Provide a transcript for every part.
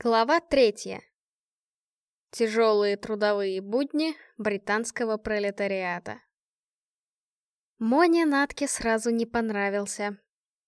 Глава третья. Тяжелые трудовые будни британского пролетариата. Моне Натке сразу не понравился.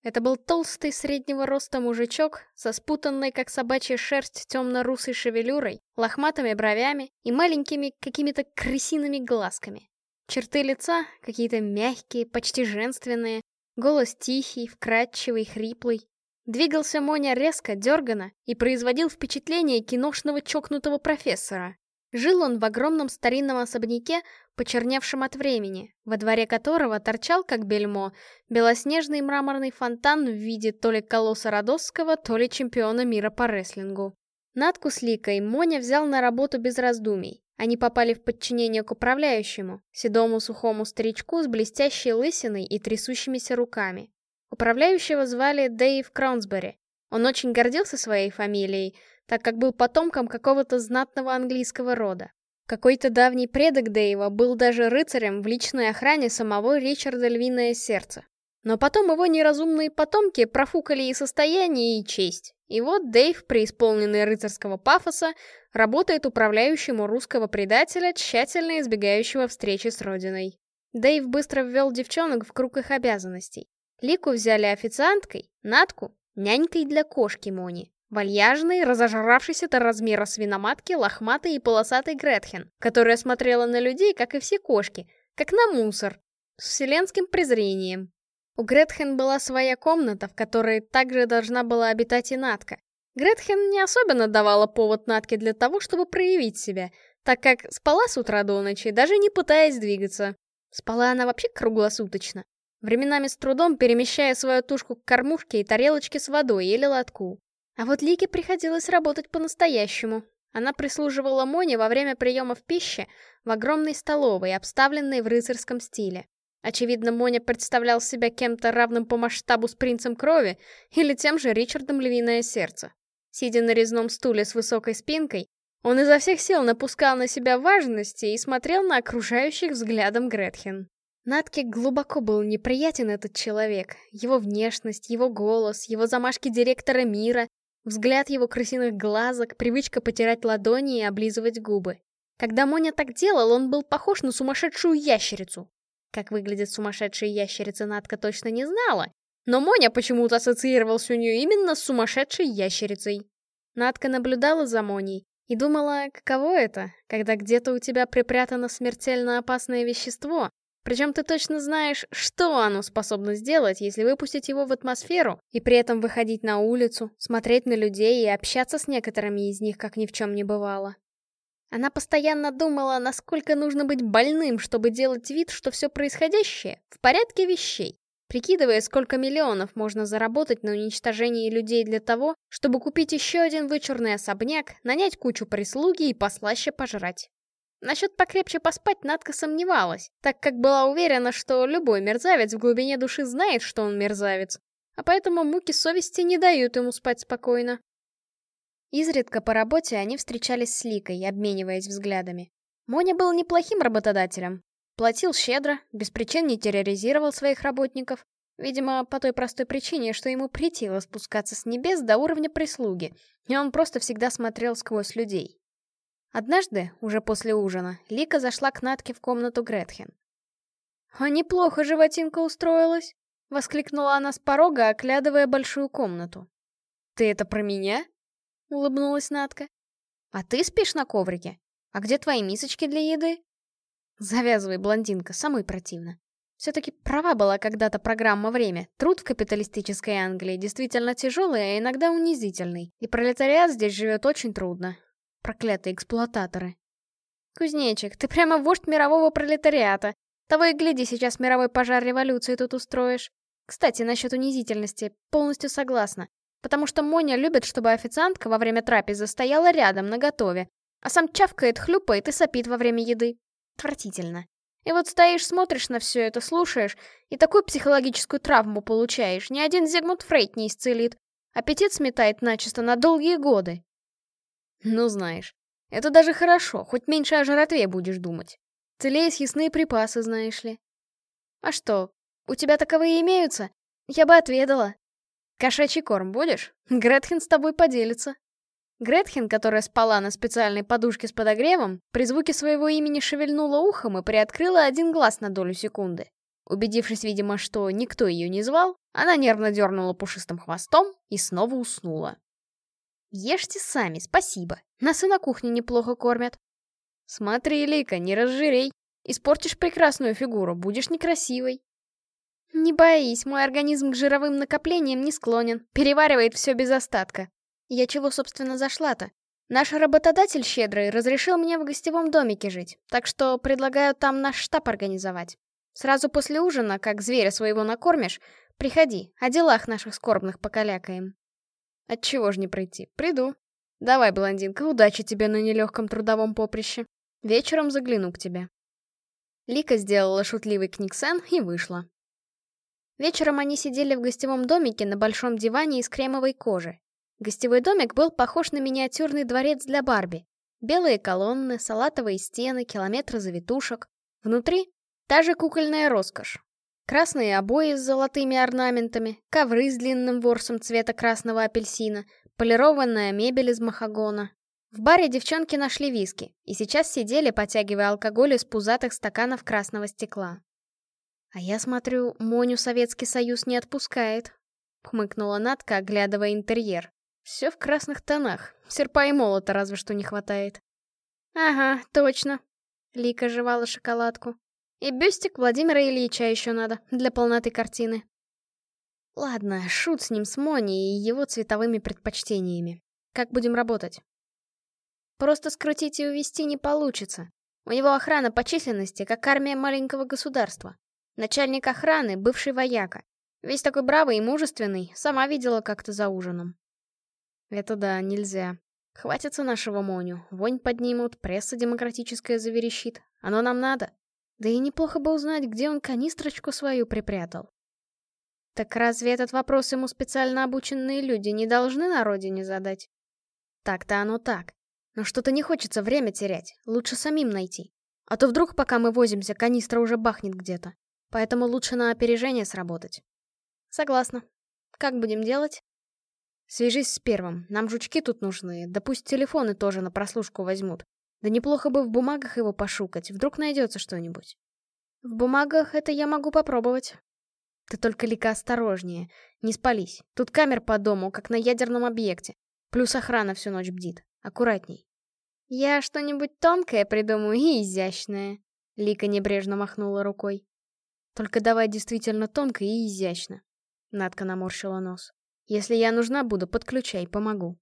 Это был толстый среднего роста мужичок со спутанной, как собачья шерсть, темно-русой шевелюрой, лохматыми бровями и маленькими какими-то крысиными глазками. Черты лица какие-то мягкие, почти женственные, голос тихий, вкрадчивый, хриплый. Двигался Моня резко, дергано и производил впечатление киношного чокнутого профессора. Жил он в огромном старинном особняке, почерневшем от времени, во дворе которого торчал, как бельмо, белоснежный мраморный фонтан в виде то ли колосса Родосского, то ли чемпиона мира по рестлингу. Надку с Ликой Моня взял на работу без раздумий. Они попали в подчинение к управляющему, седому сухому старичку с блестящей лысиной и трясущимися руками. Управляющего звали Дэйв Кронсбери. Он очень гордился своей фамилией, так как был потомком какого-то знатного английского рода. Какой-то давний предок Дэйва был даже рыцарем в личной охране самого Ричарда Львиное Сердце. Но потом его неразумные потомки профукали и состояние, и честь. И вот Дэйв, преисполненный рыцарского пафоса, работает управляющим у русского предателя, тщательно избегающего встречи с родиной. Дэйв быстро ввел девчонок в круг их обязанностей. Лику взяли официанткой, Натку — нянькой для кошки Мони. Вальяжной, разожравшейся до размера свиноматки, лохматой и полосатой Гретхен, которая смотрела на людей, как и все кошки, как на мусор, с вселенским презрением. У Гретхен была своя комната, в которой также должна была обитать и Натка. Гретхен не особенно давала повод Натке для того, чтобы проявить себя, так как спала с утра до ночи, даже не пытаясь двигаться. Спала она вообще круглосуточно временами с трудом перемещая свою тушку к кормушке и тарелочке с водой или лотку. А вот Лике приходилось работать по-настоящему. Она прислуживала Моне во время приемов пищи в огромной столовой, обставленной в рыцарском стиле. Очевидно, Моня представлял себя кем-то равным по масштабу с принцем крови или тем же Ричардом Львиное Сердце. Сидя на резном стуле с высокой спинкой, он изо всех сил напускал на себя важности и смотрел на окружающих взглядом Гретхен. Натке глубоко был неприятен этот человек. Его внешность, его голос, его замашки директора мира, взгляд его крысиных глазок, привычка потирать ладони и облизывать губы. Когда Моня так делал, он был похож на сумасшедшую ящерицу. Как выглядит сумасшедшая ящерица, Натка точно не знала, но Моня почему-то ассоциировался у нее именно с сумасшедшей ящерицей. Натка наблюдала за Моней и думала, каково это, когда где-то у тебя припрятано смертельно опасное вещество, причем ты точно знаешь, что оно способно сделать, если выпустить его в атмосферу, и при этом выходить на улицу, смотреть на людей и общаться с некоторыми из них, как ни в чем не бывало. Она постоянно думала, насколько нужно быть больным, чтобы делать вид, что все происходящее в порядке вещей, прикидывая, сколько миллионов можно заработать на уничтожении людей для того, чтобы купить еще один вычурный особняк, нанять кучу прислуги и послаще пожрать. Насчет покрепче поспать Надка сомневалась, так как была уверена, что любой мерзавец в глубине души знает, что он мерзавец, а поэтому муки совести не дают ему спать спокойно. Изредка по работе они встречались с Ликой, обмениваясь взглядами. Моня был неплохим работодателем. Платил щедро, без причин не терроризировал своих работников. Видимо, по той простой причине, что ему претило спускаться с небес до уровня прислуги, и он просто всегда смотрел сквозь людей. Однажды, уже после ужина, Лика зашла к Натке в комнату Гретхен. «А неплохо животинка устроилась!» — воскликнула она с порога, оглядывая большую комнату. «Ты это про меня?» — улыбнулась Натка. «А ты спишь на коврике? А где твои мисочки для еды?» «Завязывай, блондинка, самой противно. Все-таки права была когда-то программа «Время». Труд в капиталистической Англии действительно тяжелый, а иногда унизительный. И пролетариат здесь живет очень трудно. Проклятые эксплуататоры. Кузнечик, ты прямо вождь мирового пролетариата. Того и гляди, сейчас мировой пожар революции тут устроишь. Кстати, насчет унизительности, полностью согласна. Потому что Моня любит, чтобы официантка во время трапезы стояла рядом, наготове. А сам чавкает, хлюпает и сопит во время еды. Отвратительно. И вот стоишь, смотришь на все это, слушаешь, и такую психологическую травму получаешь. Ни один Зигмунд Фрейд не исцелит. Аппетит сметает начисто на долгие годы. Ну знаешь, это даже хорошо, хоть меньше о жратве будешь думать. Целее съестные припасы, знаешь ли. А что, у тебя таковые имеются? Я бы отведала. Кошачий корм будешь? Гретхен с тобой поделится. Гретхен, которая спала на специальной подушке с подогревом, при звуке своего имени шевельнула ухом и приоткрыла один глаз на долю секунды. Убедившись, видимо, что никто ее не звал, она нервно дернула пушистым хвостом и снова уснула. «Ешьте сами, спасибо. Нас и на кухне неплохо кормят». «Смотри, Лика, не разжирей. Испортишь прекрасную фигуру, будешь некрасивой». «Не боись, мой организм к жировым накоплениям не склонен, переваривает все без остатка. Я чего, собственно, зашла-то? Наш работодатель щедрый разрешил мне в гостевом домике жить, так что предлагаю там наш штаб организовать. Сразу после ужина, как зверя своего накормишь, приходи, о делах наших скорбных покалякаем. Отчего ж не прийти? Приду. Давай, блондинка, удачи тебе на нелегком трудовом поприще. Вечером загляну к тебе. Лика сделала шутливый книгсен и вышла. Вечером они сидели в гостевом домике на большом диване из кремовой кожи. Гостевой домик был похож на миниатюрный дворец для Барби. Белые колонны, салатовые стены, километры завитушек. Внутри та же кукольная роскошь. Красные обои с золотыми орнаментами, ковры с длинным ворсом цвета красного апельсина, полированная мебель из махагона. В баре девчонки нашли виски, и сейчас сидели, потягивая алкоголь из пузатых стаканов красного стекла. «А я смотрю, Моню Советский Союз не отпускает», — хмыкнула Натка, оглядывая интерьер. Все в красных тонах. Серпа и молота разве что не хватает. Ага, точно. Лика жевала шоколадку. И бюстик Владимира Ильича еще надо, для полноты картины. Ладно, шут с ним с Мони и его цветовыми предпочтениями. Как будем работать? Просто скрутить и увести не получится. У него охрана по численности, как армия маленького государства. Начальник охраны — бывший вояка. Весь такой бравый и мужественный, сама видела как-то за ужином. Это да, нельзя. Хватится нашего Моню, вонь поднимут, пресса демократическая заверещит. Оно нам надо. Да и неплохо бы узнать, где он канистрочку свою припрятал. Так разве этот вопрос ему специально обученные люди не должны на родине задать? Так-то оно так. Но что-то не хочется время терять, лучше самим найти. А то вдруг, пока мы возимся, канистра уже бахнет где-то. Поэтому лучше на опережение сработать. Согласна. Как будем делать? Свяжись с первым, нам жучки тут нужны, да пусть телефоны тоже на прослушку возьмут. Да неплохо бы в бумагах его пошукать, вдруг найдется что-нибудь. В бумагах это я могу попробовать. Ты только лика осторожнее, не спались. Тут камер по дому, как на ядерном объекте. Плюс охрана всю ночь бдит. Аккуратней. Я что-нибудь тонкое придумаю и изящное. Лика небрежно махнула рукой. Только давай действительно тонко и изящно. Надка наморщила нос. Если я нужна буду, подключай, помогу.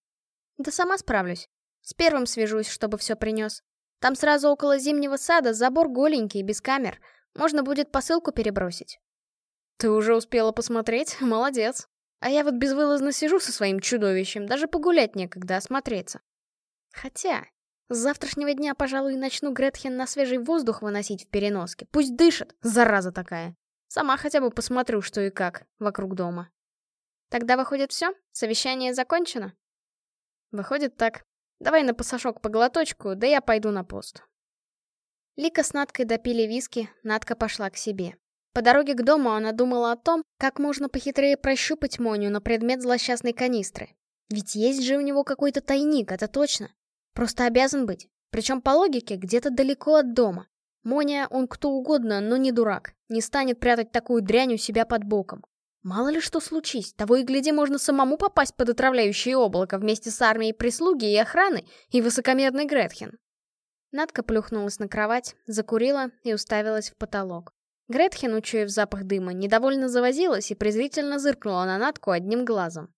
Да сама справлюсь. С первым свяжусь, чтобы все принес. Там сразу около зимнего сада забор голенький, без камер. Можно будет посылку перебросить. Ты уже успела посмотреть? Молодец. А я вот безвылазно сижу со своим чудовищем, даже погулять некогда, осмотреться. Хотя, с завтрашнего дня, пожалуй, начну Гретхен на свежий воздух выносить в переноске. Пусть дышит, зараза такая. Сама хотя бы посмотрю, что и как, вокруг дома. Тогда выходит все? Совещание закончено? Выходит так. Давай на пасашок по глоточку, да я пойду на пост. Лика с Наткой допили виски, Натка пошла к себе. По дороге к дому она думала о том, как можно похитрее прощупать Моню на предмет злосчастной канистры. Ведь есть же у него какой-то тайник, это точно. Просто обязан быть. Причем по логике где-то далеко от дома. Моня, он кто угодно, но не дурак. Не станет прятать такую дрянь у себя под боком. Мало ли что случись, того и гляди, можно самому попасть под отравляющее облако вместе с армией прислуги и охраны и высокомерной Гретхен. Надка плюхнулась на кровать, закурила и уставилась в потолок. Гретхен, учуяв запах дыма, недовольно завозилась и презрительно зыркнула на Натку одним глазом.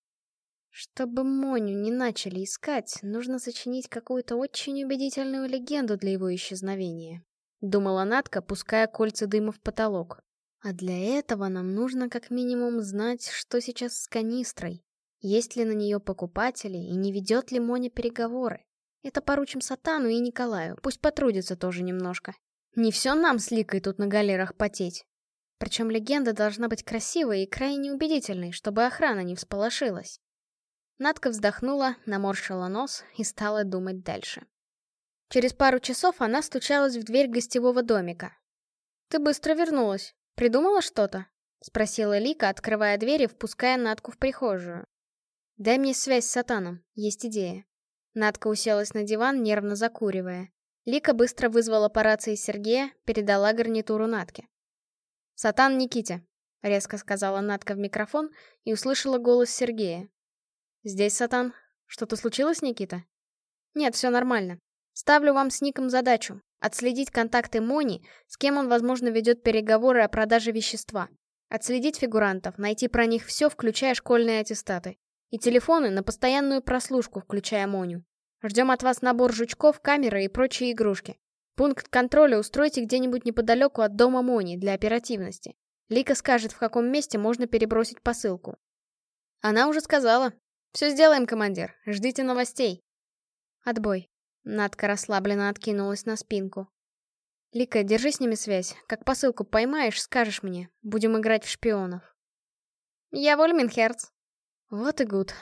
Чтобы Моню не начали искать, нужно сочинить какую-то очень убедительную легенду для его исчезновения. Думала Натка, пуская кольца дыма в потолок. А для этого нам нужно как минимум знать, что сейчас с канистрой. Есть ли на нее покупатели и не ведет ли Моня переговоры. Это поручим Сатану и Николаю, пусть потрудятся тоже немножко. Не все нам с Ликой тут на галерах потеть. Причем легенда должна быть красивой и крайне убедительной, чтобы охрана не всполошилась. Надка вздохнула, наморщила нос и стала думать дальше. Через пару часов она стучалась в дверь гостевого домика. «Ты быстро вернулась», «Придумала что-то?» — спросила Лика, открывая дверь и впуская Натку в прихожую. «Дай мне связь с Сатаном, есть идея». Надка уселась на диван, нервно закуривая. Лика быстро вызвала по рации Сергея, передала гарнитуру Натке. «Сатан Никите», — резко сказала Натка в микрофон и услышала голос Сергея. «Здесь Сатан. Что-то случилось, Никита?» «Нет, все нормально. Ставлю вам с Ником задачу — отследить контакты Мони, с кем он, возможно, ведет переговоры о продаже вещества. Отследить фигурантов, найти про них все, включая школьные аттестаты. И телефоны на постоянную прослушку, включая Моню. Ждем от вас набор жучков, камеры и прочие игрушки. Пункт контроля устройте где-нибудь неподалеку от дома Мони для оперативности. Лика скажет, в каком месте можно перебросить посылку. Она уже сказала. Все сделаем, командир. Ждите новостей. Отбой. Надка расслабленно откинулась на спинку. Лика, держи с ними связь. Как посылку поймаешь, скажешь мне. Будем играть в шпионов. Я Вольминхерц. Вот и гуд.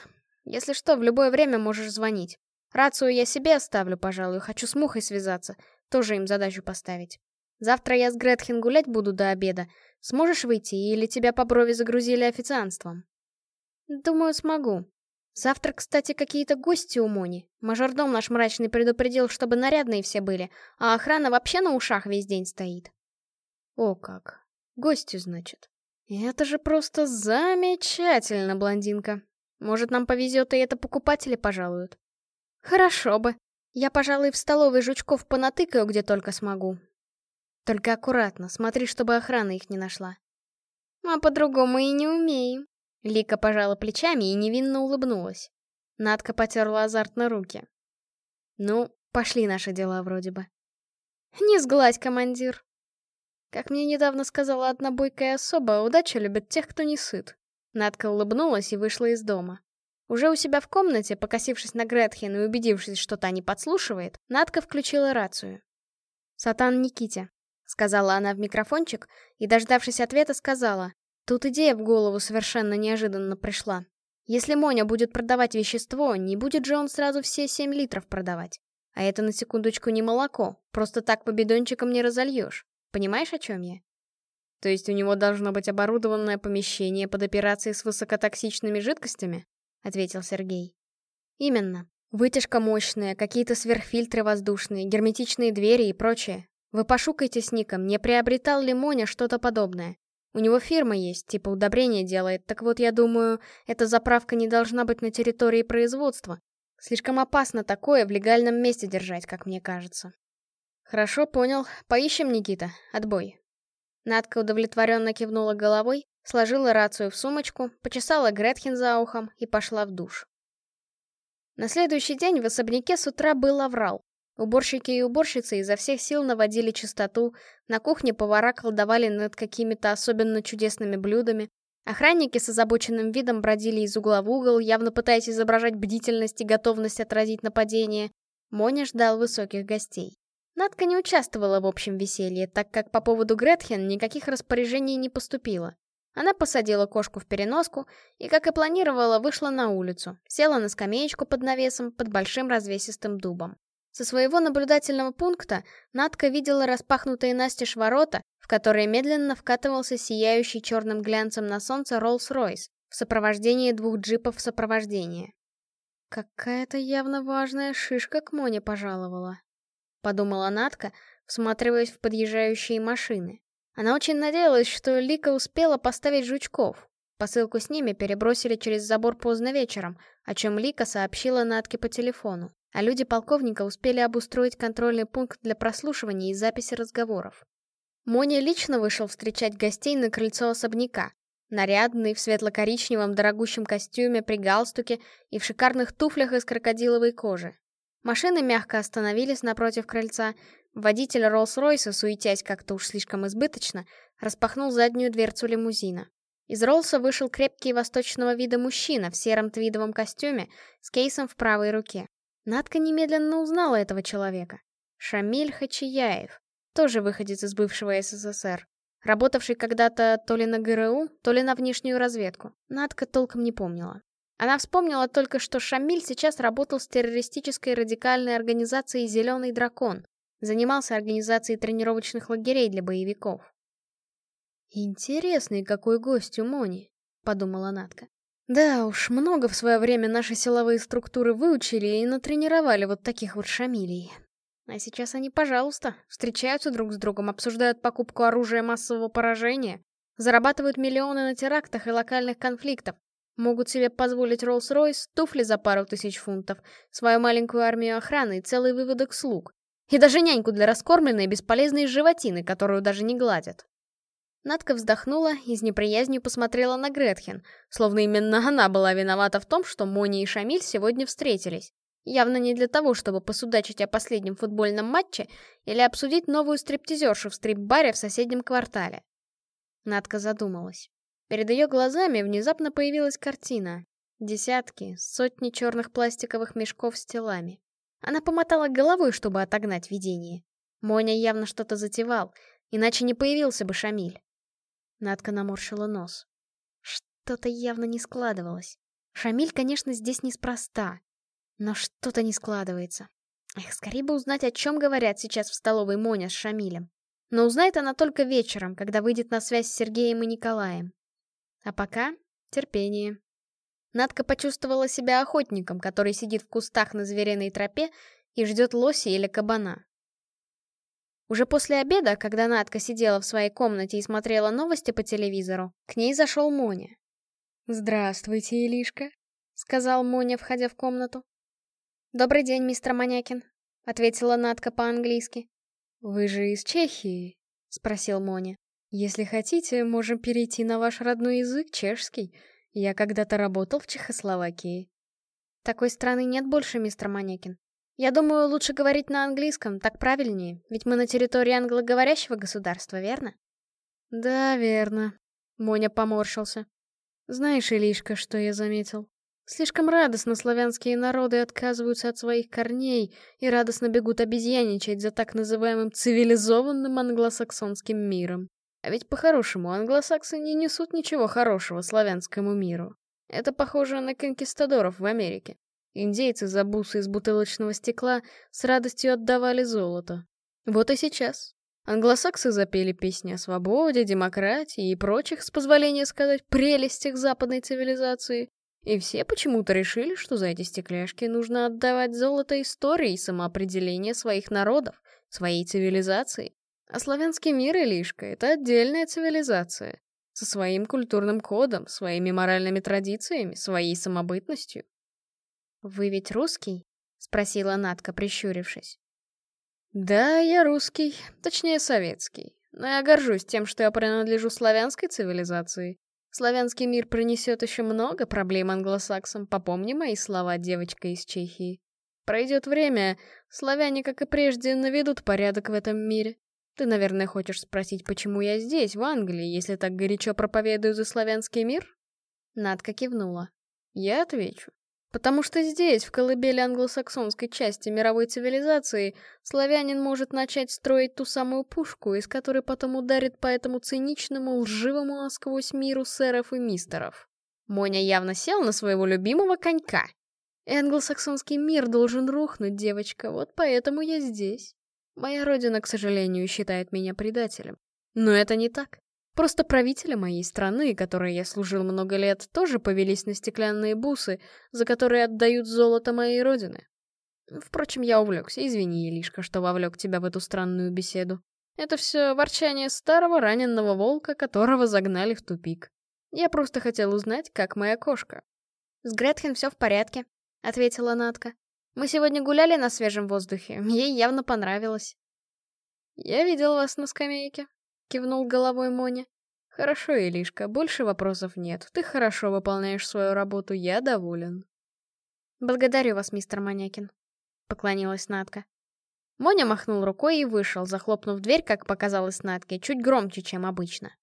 Если что, в любое время можешь звонить. Рацию я себе оставлю, пожалуй, хочу с Мухой связаться. Тоже им задачу поставить. Завтра я с Гретхен гулять буду до обеда. Сможешь выйти, или тебя по брови загрузили официанством? Думаю, смогу. Завтра, кстати, какие-то гости у Мони. Мажордом наш мрачный предупредил, чтобы нарядные все были, а охрана вообще на ушах весь день стоит. О как. Гости, значит. Это же просто замечательно, блондинка. Может, нам повезет, и это покупатели пожалуют. Хорошо бы. Я, пожалуй, в столовой жучков понатыкаю, где только смогу. Только аккуратно, смотри, чтобы охрана их не нашла. А по-другому и не умеем. Лика пожала плечами и невинно улыбнулась. Надка потерла азартно руки. Ну, пошли наши дела вроде бы. Не сгладь, командир. Как мне недавно сказала одна бойкая особа, удача любит тех, кто не сыт. Надка улыбнулась и вышла из дома. Уже у себя в комнате, покосившись на Гретхен и убедившись, что та не подслушивает, Надка включила рацию. «Сатан Никите», — сказала она в микрофончик, и, дождавшись ответа, сказала, «Тут идея в голову совершенно неожиданно пришла. Если Моня будет продавать вещество, не будет же он сразу все 7 литров продавать. А это на секундочку не молоко, просто так по бидончикам не разольешь. Понимаешь, о чем я?» То есть у него должно быть оборудованное помещение под операцией с высокотоксичными жидкостями? — ответил Сергей. «Именно. Вытяжка мощная, какие-то сверхфильтры воздушные, герметичные двери и прочее. Вы пошукайте с Ником, не приобретал ли Моня что-то подобное. У него фирма есть, типа удобрения делает, так вот я думаю, эта заправка не должна быть на территории производства. Слишком опасно такое в легальном месте держать, как мне кажется. Хорошо, понял. Поищем, Никита. Отбой. Надка удовлетворенно кивнула головой, Сложила рацию в сумочку, почесала Гретхен за ухом и пошла в душ. На следующий день в особняке с утра был оврал. Уборщики и уборщицы изо всех сил наводили чистоту, на кухне повара колдовали над какими-то особенно чудесными блюдами, охранники с озабоченным видом бродили из угла в угол, явно пытаясь изображать бдительность и готовность отразить нападение. Моня ждал высоких гостей. Надка не участвовала в общем веселье, так как по поводу Гретхен никаких распоряжений не поступило. Она посадила кошку в переноску и, как и планировала, вышла на улицу, села на скамеечку под навесом под большим развесистым дубом. Со своего наблюдательного пункта Надка видела распахнутые настежь ворота, в которые медленно вкатывался сияющий черным глянцем на солнце Роллс-Ройс в сопровождении двух джипов сопровождения. «Какая-то явно важная шишка к Моне пожаловала», — подумала Надка, всматриваясь в подъезжающие машины. Она очень надеялась, что Лика успела поставить жучков. Посылку с ними перебросили через забор поздно вечером, о чем Лика сообщила Натке по телефону. А люди полковника успели обустроить контрольный пункт для прослушивания и записи разговоров. Моня лично вышел встречать гостей на крыльцо особняка. Нарядный, в светло-коричневом дорогущем костюме, при галстуке и в шикарных туфлях из крокодиловой кожи. Машины мягко остановились напротив крыльца, Водитель Роллс-Ройса, суетясь как-то уж слишком избыточно, распахнул заднюю дверцу лимузина. Из Роллса вышел крепкий восточного вида мужчина в сером твидовом костюме с кейсом в правой руке. Надка немедленно узнала этого человека. Шамиль Хачияев, тоже выходец из бывшего СССР, работавший когда-то то ли на ГРУ, то ли на внешнюю разведку. Надка толком не помнила. Она вспомнила только, что Шамиль сейчас работал с террористической радикальной организацией «Зеленый дракон», Занимался организацией тренировочных лагерей для боевиков. «Интересный какой гость у Мони», — подумала Натка. Да уж, много в свое время наши силовые структуры выучили и натренировали вот таких вот шамилей. А сейчас они, пожалуйста, встречаются друг с другом, обсуждают покупку оружия массового поражения, зарабатывают миллионы на терактах и локальных конфликтов, могут себе позволить Роллс-Ройс, туфли за пару тысяч фунтов, свою маленькую армию охраны и целый выводок слуг. И даже няньку для раскормленной бесполезной животины, которую даже не гладят. Надка вздохнула и с неприязнью посмотрела на Гретхен, словно именно она была виновата в том, что Мони и Шамиль сегодня встретились. Явно не для того, чтобы посудачить о последнем футбольном матче или обсудить новую стриптизершу в стрип-баре в соседнем квартале. Надка задумалась. Перед ее глазами внезапно появилась картина. Десятки, сотни черных пластиковых мешков с телами. Она помотала головой, чтобы отогнать видение. Моня явно что-то затевал, иначе не появился бы Шамиль. Надка наморщила нос. Что-то явно не складывалось. Шамиль, конечно, здесь неспроста. Но что-то не складывается. Эх, скорее бы узнать, о чем говорят сейчас в столовой Моня с Шамилем. Но узнает она только вечером, когда выйдет на связь с Сергеем и Николаем. А пока терпение. Надка почувствовала себя охотником, который сидит в кустах на звериной тропе и ждет лоси или кабана. Уже после обеда, когда Надка сидела в своей комнате и смотрела новости по телевизору, к ней зашел Моня. «Здравствуйте, Илишка», — сказал Моня, входя в комнату. «Добрый день, мистер Манякин», — ответила Надка по-английски. «Вы же из Чехии?» — спросил Моня. «Если хотите, можем перейти на ваш родной язык, чешский. Я когда-то работал в Чехословакии». «Такой страны нет больше, мистер Манякин. Я думаю, лучше говорить на английском, так правильнее, ведь мы на территории англоговорящего государства, верно? Да, верно. Моня поморщился. Знаешь, Илишка, что я заметил? Слишком радостно славянские народы отказываются от своих корней и радостно бегут обезьяничать за так называемым цивилизованным англосаксонским миром. А ведь по-хорошему англосаксы не несут ничего хорошего славянскому миру. Это похоже на конкистадоров в Америке. Индейцы за бусы из бутылочного стекла с радостью отдавали золото. Вот и сейчас. Англосаксы запели песни о свободе, демократии и прочих, с позволения сказать, прелестях западной цивилизации. И все почему-то решили, что за эти стекляшки нужно отдавать золото истории и самоопределения своих народов, своей цивилизации. А славянский мир, Илишка, — это отдельная цивилизация. Со своим культурным кодом, своими моральными традициями, своей самобытностью. «Вы ведь русский?» — спросила Натка, прищурившись. «Да, я русский, точнее советский. Но я горжусь тем, что я принадлежу славянской цивилизации. Славянский мир принесет еще много проблем англосаксам, попомни мои слова, девочка из Чехии. Пройдет время, славяне, как и прежде, наведут порядок в этом мире. Ты, наверное, хочешь спросить, почему я здесь, в Англии, если так горячо проповедую за славянский мир?» Надка кивнула. «Я отвечу. Потому что здесь, в колыбели англосаксонской части мировой цивилизации, славянин может начать строить ту самую пушку, из которой потом ударит по этому циничному, лживому насквозь миру сэров и мистеров. Моня явно сел на своего любимого конька. Англосаксонский мир должен рухнуть, девочка, вот поэтому я здесь. Моя родина, к сожалению, считает меня предателем. Но это не так. Просто правители моей страны, которой я служил много лет, тоже повелись на стеклянные бусы, за которые отдают золото моей родины. Впрочем, я увлекся, извини, Елишка, что вовлек тебя в эту странную беседу. Это все ворчание старого раненого волка, которого загнали в тупик. Я просто хотел узнать, как моя кошка. «С Гретхен все в порядке», — ответила Натка. «Мы сегодня гуляли на свежем воздухе, ей явно понравилось». «Я видел вас на скамейке», кивнул головой Моня. Хорошо, Илишка, больше вопросов нет. Ты хорошо выполняешь свою работу, я доволен. Благодарю вас, мистер Манякин, поклонилась Натка. Моня махнул рукой и вышел, захлопнув дверь, как показалось Натке, чуть громче, чем обычно.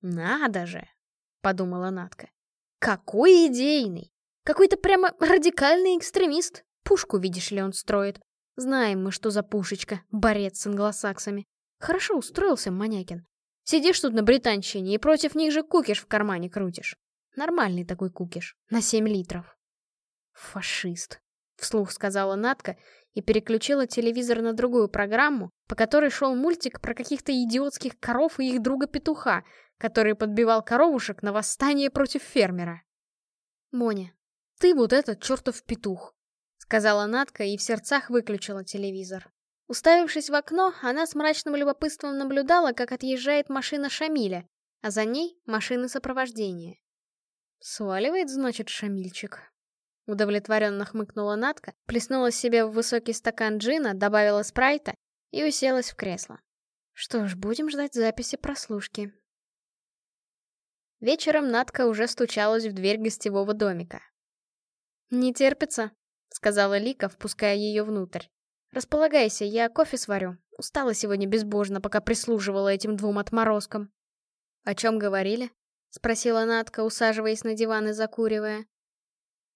«Надо же!» — подумала Натка. «Какой идейный! Какой-то прямо радикальный экстремист! Пушку, видишь ли, он строит. Знаем мы, что за пушечка, борец с англосаксами. Хорошо устроился Манякин. Сидишь тут на британщине и против них же кукиш в кармане крутишь. Нормальный такой кукиш, на 7 литров. Фашист, вслух сказала Натка и переключила телевизор на другую программу, по которой шел мультик про каких-то идиотских коров и их друга-петуха, который подбивал коровушек на восстание против фермера. Моня, ты вот этот чертов петух, сказала Натка и в сердцах выключила телевизор. Уставившись в окно, она с мрачным любопытством наблюдала, как отъезжает машина Шамиля, а за ней машины сопровождения. «Сваливает, значит, Шамильчик?» Удовлетворенно хмыкнула Натка, плеснула себе в высокий стакан джина, добавила спрайта и уселась в кресло. Что ж, будем ждать записи прослушки. Вечером Натка уже стучалась в дверь гостевого домика. «Не терпится», — сказала Лика, впуская ее внутрь. «Располагайся, я кофе сварю. Устала сегодня безбожно, пока прислуживала этим двум отморозкам». «О чем говорили?» — спросила Натка, усаживаясь на диван и закуривая.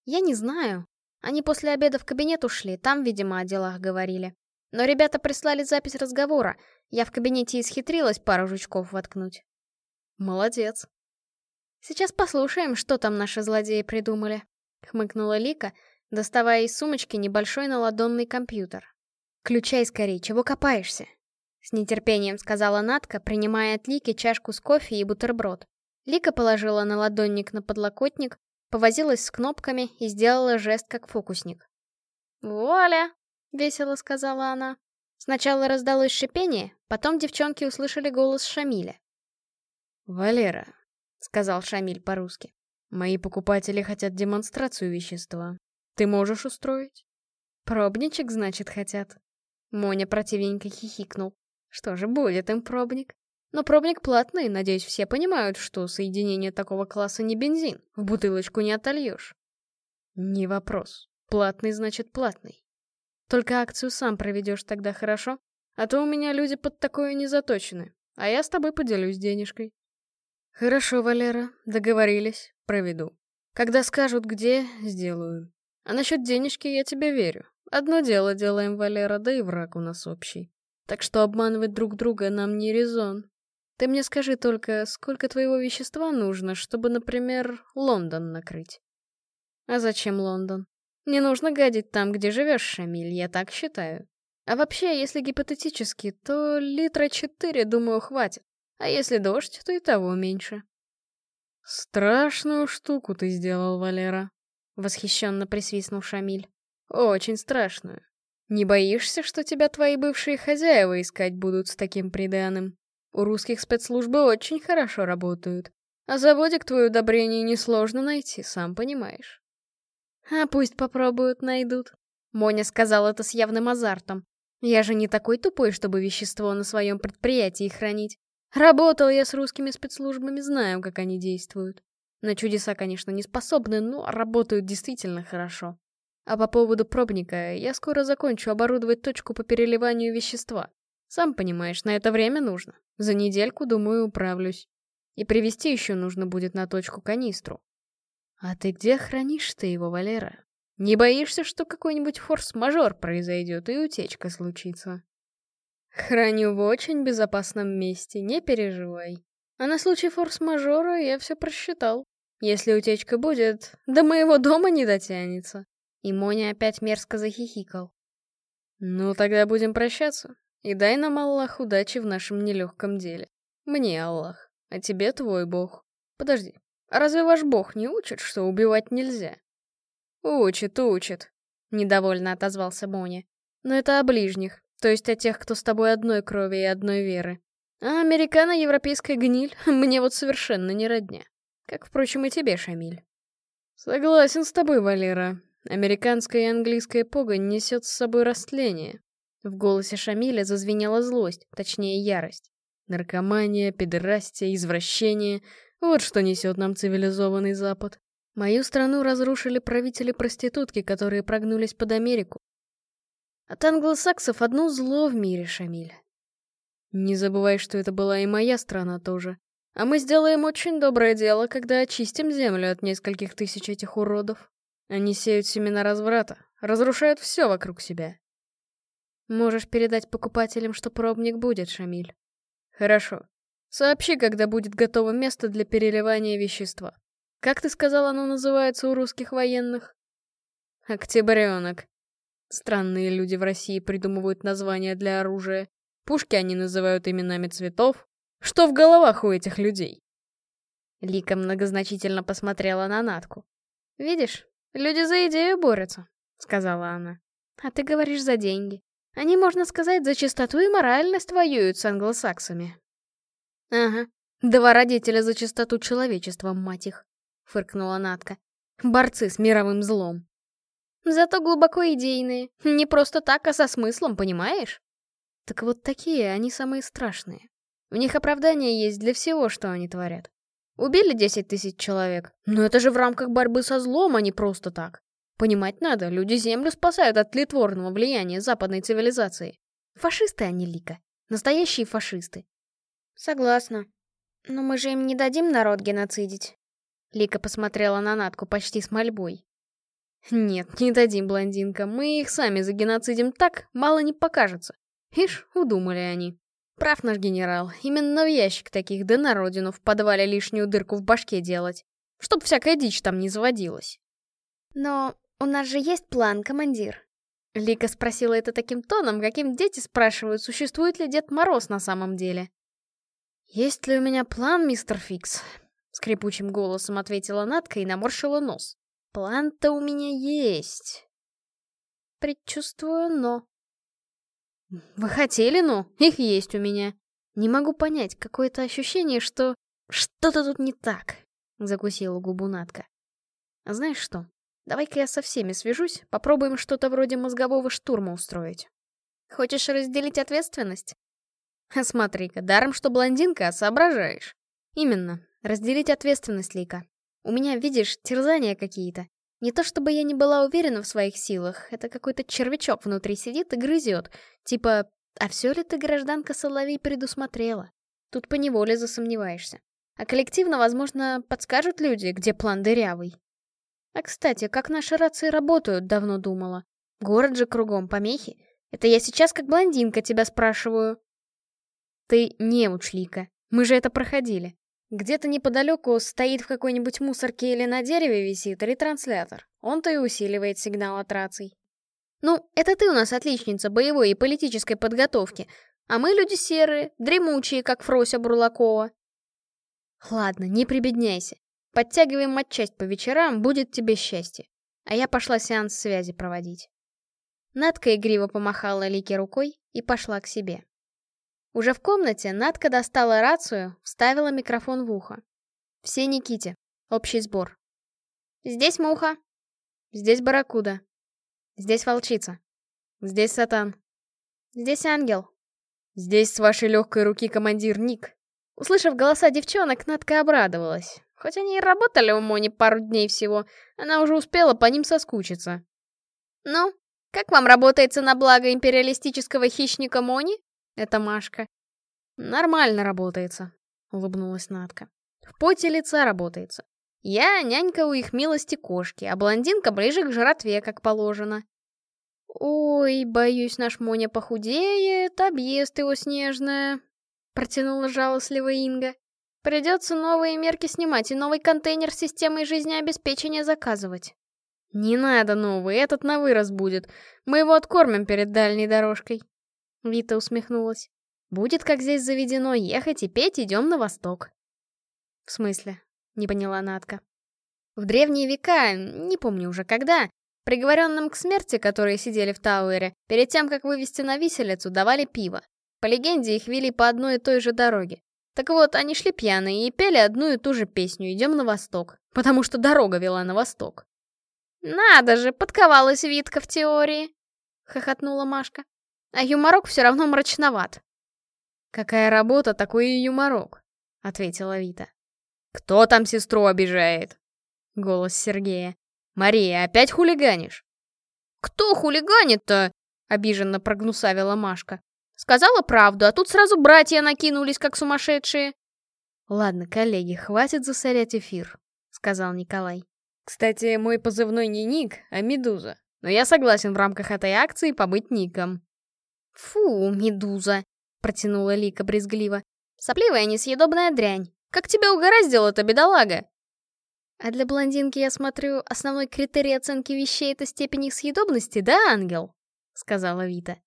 «Я не знаю. Они после обеда в кабинет ушли, там, видимо, о делах говорили. Но ребята прислали запись разговора. Я в кабинете исхитрилась пару жучков воткнуть». «Молодец». «Сейчас послушаем, что там наши злодеи придумали», — хмыкнула Лика, доставая из сумочки небольшой наладонный компьютер. «Включай скорее, чего копаешься?» С нетерпением сказала Натка, принимая от Лики чашку с кофе и бутерброд. Лика положила на ладонник на подлокотник, повозилась с кнопками и сделала жест как фокусник. «Вуаля!» — весело сказала она. Сначала раздалось шипение, потом девчонки услышали голос Шамиля. «Валера», — сказал Шамиль по-русски, — «мои покупатели хотят демонстрацию вещества. Ты можешь устроить?» «Пробничек, значит, хотят?» Моня противненько хихикнул. Что же, будет им пробник. Но пробник платный, надеюсь, все понимают, что соединение такого класса не бензин. В бутылочку не отольешь. Не вопрос. Платный значит платный. Только акцию сам проведешь тогда, хорошо? А то у меня люди под такое не заточены. А я с тобой поделюсь денежкой. Хорошо, Валера, договорились, проведу. Когда скажут где, сделаю. А насчет денежки я тебе верю. Одно дело делаем, Валера, да и враг у нас общий. Так что обманывать друг друга нам не резон. Ты мне скажи только, сколько твоего вещества нужно, чтобы, например, Лондон накрыть? А зачем Лондон? Не нужно гадить там, где живешь, Шамиль, я так считаю. А вообще, если гипотетически, то литра четыре, думаю, хватит. А если дождь, то и того меньше. Страшную штуку ты сделал, Валера. Восхищенно присвистнул Шамиль. Очень страшную. Не боишься, что тебя твои бывшие хозяева искать будут с таким приданым? У русских спецслужбы очень хорошо работают. А заводик твое удобрение несложно найти, сам понимаешь. А пусть попробуют, найдут. Моня сказал это с явным азартом. Я же не такой тупой, чтобы вещество на своем предприятии хранить. Работал я с русскими спецслужбами, знаю, как они действуют. На чудеса, конечно, не способны, но работают действительно хорошо. А по поводу пробника, я скоро закончу оборудовать точку по переливанию вещества. Сам понимаешь, на это время нужно. За недельку, думаю, управлюсь. И привезти еще нужно будет на точку канистру. А ты где хранишь ты его, Валера? Не боишься, что какой-нибудь форс-мажор произойдет и утечка случится? Храню в очень безопасном месте, не переживай. А на случай форс-мажора я все просчитал. Если утечка будет, до моего дома не дотянется. И Моня опять мерзко захихикал. Ну, тогда будем прощаться. И дай нам, Аллах, удачи в нашем нелегком деле. Мне, Аллах, а тебе твой бог. Подожди, а разве ваш бог не учит, что убивать нельзя? Учит, учит, недовольно отозвался Моня. Но это о ближних, то есть о тех, кто с тобой одной крови и одной веры. А американо-европейская гниль мне вот совершенно не родня. Как, впрочем, и тебе, Шамиль. Согласен с тобой, Валера. Американская и английская погонь несет с собой растление. В голосе Шамиля зазвенела злость, точнее ярость. Наркомания, педерастия, извращение — вот что несет нам цивилизованный Запад. Мою страну разрушили правители-проститутки, которые прогнулись под Америку. От англосаксов одно зло в мире, Шамиль. Не забывай, что это была и моя страна тоже. А мы сделаем очень доброе дело, когда очистим землю от нескольких тысяч этих уродов. Они сеют семена разврата, разрушают все вокруг себя. Можешь передать покупателям, что пробник будет, Шамиль. Хорошо. Сообщи, когда будет готово место для переливания вещества. Как ты сказал, оно называется у русских военных? Октябренок. Странные люди в России придумывают названия для оружия. Пушки они называют именами цветов. Что в головах у этих людей? Лика многозначительно посмотрела на Натку. Видишь, люди за идею борются, сказала она. А ты говоришь за деньги. Они, можно сказать, за чистоту и моральность воюют с англосаксами. Ага, два родителя за чистоту человечества, мать их, фыркнула Натка. Борцы с мировым злом. Зато глубоко идейные. Не просто так, а со смыслом, понимаешь? Так вот такие, они самые страшные. В них оправдание есть для всего, что они творят. Убили 10 тысяч человек, но это же в рамках борьбы со злом, а не просто так. Понимать надо, люди Землю спасают от тлетворного влияния западной цивилизации. Фашисты они, Лика. Настоящие фашисты. Согласна. Но мы же им не дадим народ геноцидить. Лика посмотрела на Натку почти с мольбой. Нет, не дадим, блондинка, мы их сами загеноцидим так, мало не покажется. Ишь, удумали они. Прав наш генерал, именно в ящик таких, да на родину в подвале лишнюю дырку в башке делать. Чтоб всякая дичь там не заводилась. Но у нас же есть план, командир. Лика спросила это таким тоном, каким дети спрашивают, существует ли Дед Мороз на самом деле. «Есть ли у меня план, мистер Фикс?» — скрипучим голосом ответила Натка и наморщила нос. План-то у меня есть. Предчувствую «но». Вы хотели «но», их есть у меня. Не могу понять, какое-то ощущение, что... Что-то тут не так, закусила губу Натка. А знаешь что, давай-ка я со всеми свяжусь, попробуем что-то вроде мозгового штурма устроить. Хочешь разделить ответственность? Смотри-ка, даром что блондинка, а соображаешь. Именно, разделить ответственность, Лика. У меня, видишь, терзания какие-то. Не то чтобы я не была уверена в своих силах, это какой-то червячок внутри сидит и грызет. Типа, а все ли ты, гражданка Соловей, предусмотрела? Тут поневоле засомневаешься. А коллективно, возможно, подскажут люди, где план дырявый. А кстати, как наши рации работают, давно думала. Город же кругом, помехи. Это я сейчас как блондинка тебя спрашиваю. Ты не учлика. Мы же это проходили. Где-то неподалеку стоит в какой-нибудь мусорке или на дереве висит ретранслятор. Он-то и усиливает сигнал от раций. Ну, это ты у нас отличница боевой и политической подготовки, а мы люди серые, дремучие, как Фрося Бурлакова. Ладно, не прибедняйся. Подтягиваем матчасть по вечерам, будет тебе счастье. А я пошла сеанс связи проводить. Надка игриво помахала Лике рукой и пошла к себе. Уже в комнате Надка достала рацию, вставила микрофон в ухо. «Все Никите. Общий сбор». «Здесь Муха». «Здесь Барракуда». «Здесь Волчица». «Здесь Сатан». «Здесь Ангел». «Здесь с вашей легкой руки командир Ник». Услышав голоса девчонок, Надка обрадовалась. Хоть они и работали у Мони пару дней всего, она уже успела по ним соскучиться. «Ну, как вам работается на благо империалистического хищника Мони?» Это Машка. Нормально работается, улыбнулась Натка. В поте лица работается. Я нянька у их милости кошки, а блондинка ближе к жратве, как положено. Ой, боюсь, наш Моня похудеет, объест его снежная, протянула жалостливо Инга. Придется новые мерки снимать и новый контейнер с системой жизнеобеспечения заказывать. Не надо новый, этот на вырос будет. Мы его откормим перед дальней дорожкой. Вита усмехнулась. «Будет, как здесь заведено, ехать и петь идем на восток». «В смысле?» — не поняла Натка. В древние века, не помню уже когда, приговоренным к смерти, которые сидели в Тауэре, перед тем, как вывести на виселицу, давали пиво. По легенде, их вели по одной и той же дороге. Так вот, они шли пьяные и пели одну и ту же песню «Идем на восток», потому что дорога вела на восток. «Надо же, подковалась Витка в теории!» — хохотнула Машка. А юморок все равно мрачноват. «Какая работа, такой и юморок», — ответила Вита. «Кто там сестру обижает?» — голос Сергея. «Мария, опять хулиганишь?» «Кто хулиганит-то?» — обиженно прогнусавила Машка. «Сказала правду, а тут сразу братья накинулись, как сумасшедшие». «Ладно, коллеги, хватит засорять эфир», — сказал Николай. «Кстати, мой позывной не Ник, а Медуза. Но я согласен в рамках этой акции побыть Ником». «Фу, медуза!» — протянула Лика брезгливо. «Сопливая несъедобная дрянь! Как тебя угораздило-то, бедолага?» «А для блондинки, я смотрю, основной критерий оценки вещей — это степень их съедобности, да, ангел?» — сказала Вита.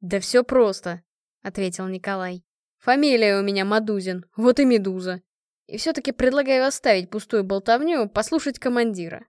«Да все просто», — ответил Николай. «Фамилия у меня Мадузин, вот и Медуза. И все-таки предлагаю оставить пустую болтовню, послушать командира.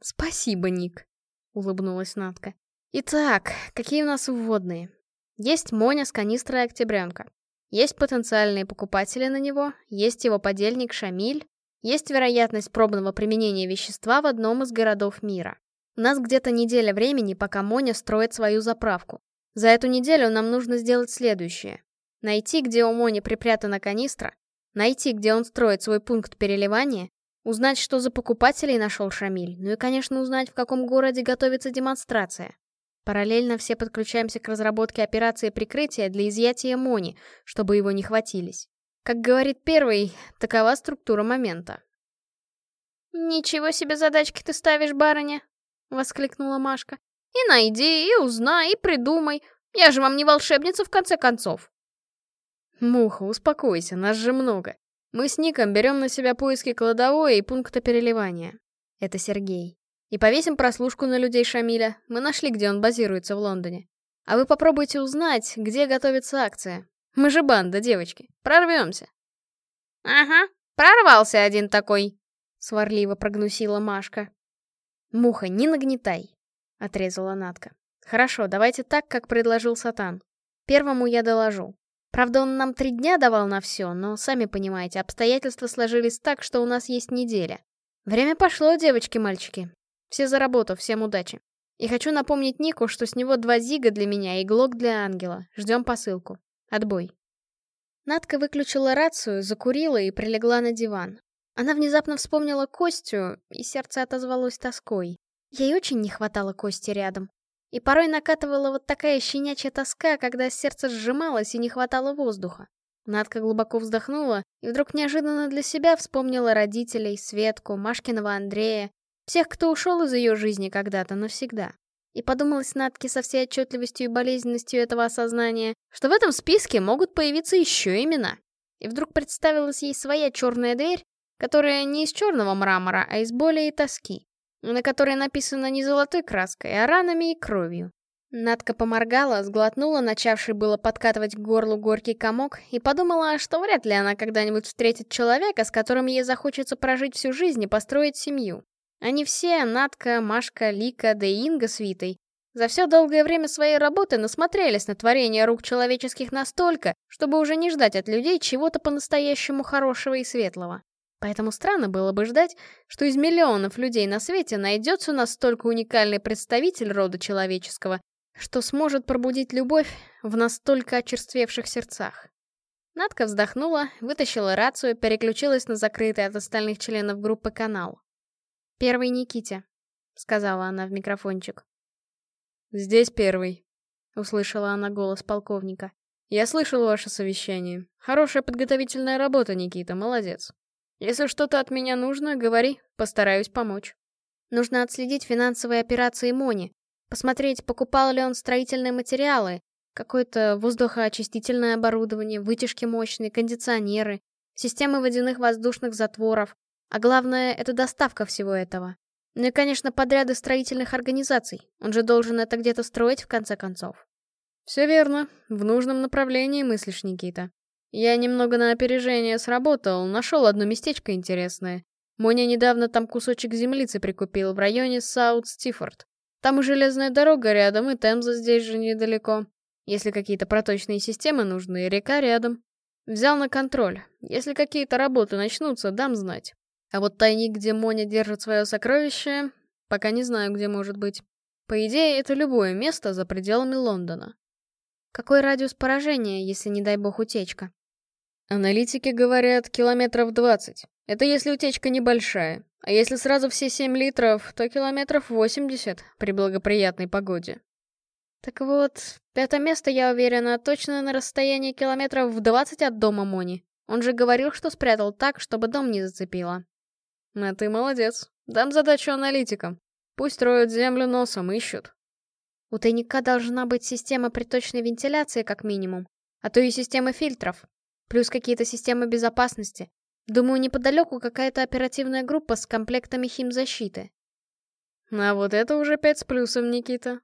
Спасибо, Ник, улыбнулась Натка. Итак, какие у нас вводные? Есть Моня с канистрой Октябренка. Есть потенциальные покупатели на него, есть его подельник Шамиль, есть вероятность пробного применения вещества в одном из городов мира. У нас где-то неделя времени, пока Моня строит свою заправку. За эту неделю нам нужно сделать следующее. Найти, где у Мони припрятана канистра, найти, где он строит свой пункт переливания, узнать, что за покупателей нашел Шамиль, ну и, конечно, узнать, в каком городе готовится демонстрация. Параллельно все подключаемся к разработке операции прикрытия для изъятия Мони, чтобы его не хватились. Как говорит первый, такова структура момента. «Ничего себе задачки ты ставишь, барыня!» — воскликнула Машка. «И найди, и узнай, и придумай. Я же вам не волшебница, в конце концов!» «Муха, успокойся, нас же много. Мы с Ником берем на себя поиски кладовой и пункта переливания. Это Сергей. И повесим прослушку на людей Шамиля. Мы нашли, где он базируется в Лондоне. А вы попробуйте узнать, где готовится акция. Мы же банда, девочки. Прорвемся. Ага, прорвался один такой. Сварливо прогнусила Машка. Муха, не нагнетай, отрезала Натка. Хорошо, давайте так, как предложил Сатан. Первому я доложу. Правда, он нам три дня давал на все, но, сами понимаете, обстоятельства сложились так, что у нас есть неделя. Время пошло, девочки-мальчики. Все за работу, всем удачи. И хочу напомнить Нику, что с него два зига для меня и глок для ангела. Ждем посылку. Отбой. Надка выключила рацию, закурила и прилегла на диван. Она внезапно вспомнила Костю, и сердце отозвалось тоской. Ей очень не хватало Кости рядом. И порой накатывала вот такая щенячья тоска, когда сердце сжималось и не хватало воздуха. Надка глубоко вздохнула и вдруг неожиданно для себя вспомнила родителей, Светку, Машкиного Андрея, всех, кто ушел из ее жизни когда-то навсегда. И подумалось Надке со всей отчетливостью и болезненностью этого осознания, что в этом списке могут появиться еще имена. И вдруг представилась ей своя черная дверь, которая не из черного мрамора, а из боли и тоски на которой написано не золотой краской, а ранами и кровью. Надка поморгала, сглотнула начавший было подкатывать к горлу горький комок и подумала, что вряд ли она когда-нибудь встретит человека, с которым ей захочется прожить всю жизнь и построить семью. Они все, Надка, Машка, Лика, да и Инга с Витой, за все долгое время своей работы насмотрелись на творение рук человеческих настолько, чтобы уже не ждать от людей чего-то по-настоящему хорошего и светлого. Поэтому странно было бы ждать, что из миллионов людей на свете найдется настолько уникальный представитель рода человеческого, что сможет пробудить любовь в настолько очерствевших сердцах. Надка вздохнула, вытащила рацию, переключилась на закрытый от остальных членов группы канал. «Первый Никите», — сказала она в микрофончик. «Здесь первый», — услышала она голос полковника. «Я слышал ваше совещание. Хорошая подготовительная работа, Никита, молодец. Если что-то от меня нужно, говори, постараюсь помочь. Нужно отследить финансовые операции Мони, посмотреть, покупал ли он строительные материалы, какое-то воздухоочистительное оборудование, вытяжки мощные, кондиционеры, системы водяных воздушных затворов, а главное, это доставка всего этого. Ну и, конечно, подряды строительных организаций. Он же должен это где-то строить, в конце концов. Все верно. В нужном направлении мыслишь, Никита. Я немного на опережение сработал, нашел одно местечко интересное. Моня недавно там кусочек землицы прикупил в районе Саут-Стифорд. Там и железная дорога рядом, и Темза здесь же недалеко. Если какие-то проточные системы нужны, река рядом. Взял на контроль. Если какие-то работы начнутся, дам знать. А вот тайник, где Моня держит свое сокровище, пока не знаю, где может быть. По идее, это любое место за пределами Лондона. Какой радиус поражения, если, не дай бог, утечка? Аналитики говорят, километров 20. Это если утечка небольшая. А если сразу все 7 литров, то километров 80 при благоприятной погоде. Так вот, это место, я уверена, точно на расстоянии километров в 20 от дома Мони. Он же говорил, что спрятал так, чтобы дом не зацепило. А ты молодец. Дам задачу аналитикам. Пусть роют землю носом, ищут. У тайника должна быть система приточной вентиляции, как минимум. А то и система фильтров. Плюс какие-то системы безопасности. Думаю, неподалеку какая-то оперативная группа с комплектами химзащиты. А вот это уже пять с плюсом, Никита.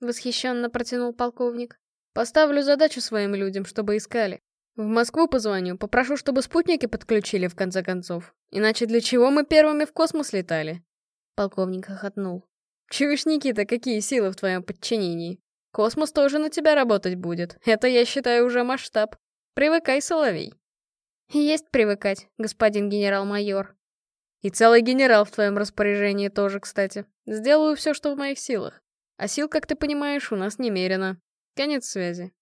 Восхищенно протянул полковник. Поставлю задачу своим людям, чтобы искали. В Москву позвоню, попрошу, чтобы спутники подключили в конце концов. Иначе для чего мы первыми в космос летали? Полковник хохотнул. Чуешь, Никита, какие силы в твоем подчинении? Космос тоже на тебя работать будет. Это, я считаю, уже масштаб. Привыкай, Соловей. Есть привыкать, господин генерал-майор. И целый генерал в твоем распоряжении тоже, кстати. Сделаю все, что в моих силах. А сил, как ты понимаешь, у нас немерено. Конец связи.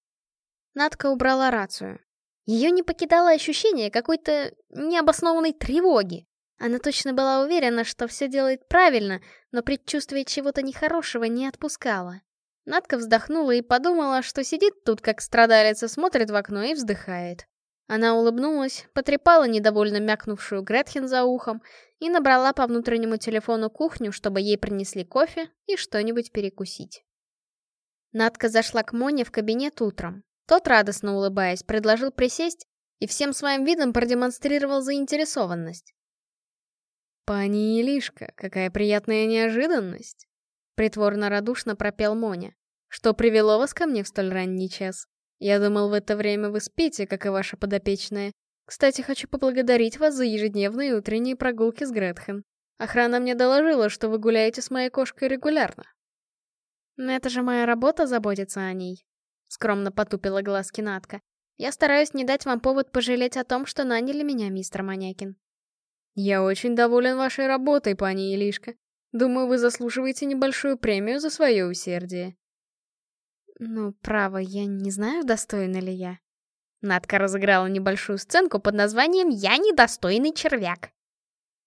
Надка убрала рацию. Ее не покидало ощущение какой-то необоснованной тревоги. Она точно была уверена, что все делает правильно, но предчувствие чего-то нехорошего не отпускало. Надка вздохнула и подумала, что сидит тут как страдалица, смотрит в окно и вздыхает. Она улыбнулась, потрепала недовольно мякнувшую Гретхен за ухом и набрала по внутреннему телефону кухню, чтобы ей принесли кофе и что-нибудь перекусить. Надка зашла к Моне в кабинет утром. Тот, радостно улыбаясь, предложил присесть и всем своим видом продемонстрировал заинтересованность. «Пани Елишка, какая приятная неожиданность!» Притворно-радушно пропел Моня. «Что привело вас ко мне в столь ранний час? Я думал, в это время вы спите, как и ваша подопечная. Кстати, хочу поблагодарить вас за ежедневные утренние прогулки с Гретхен. Охрана мне доложила, что вы гуляете с моей кошкой регулярно. Но это же моя работа заботиться о ней. Скромно потупила глазки Натка. Я стараюсь не дать вам повод пожалеть о том, что наняли меня, мистер Манякин. Я очень доволен вашей работой, пани Илишка. Думаю, вы заслуживаете небольшую премию за свое усердие. Ну, право, я не знаю, достойна ли я. Надка разыграла небольшую сценку под названием «Я недостойный червяк».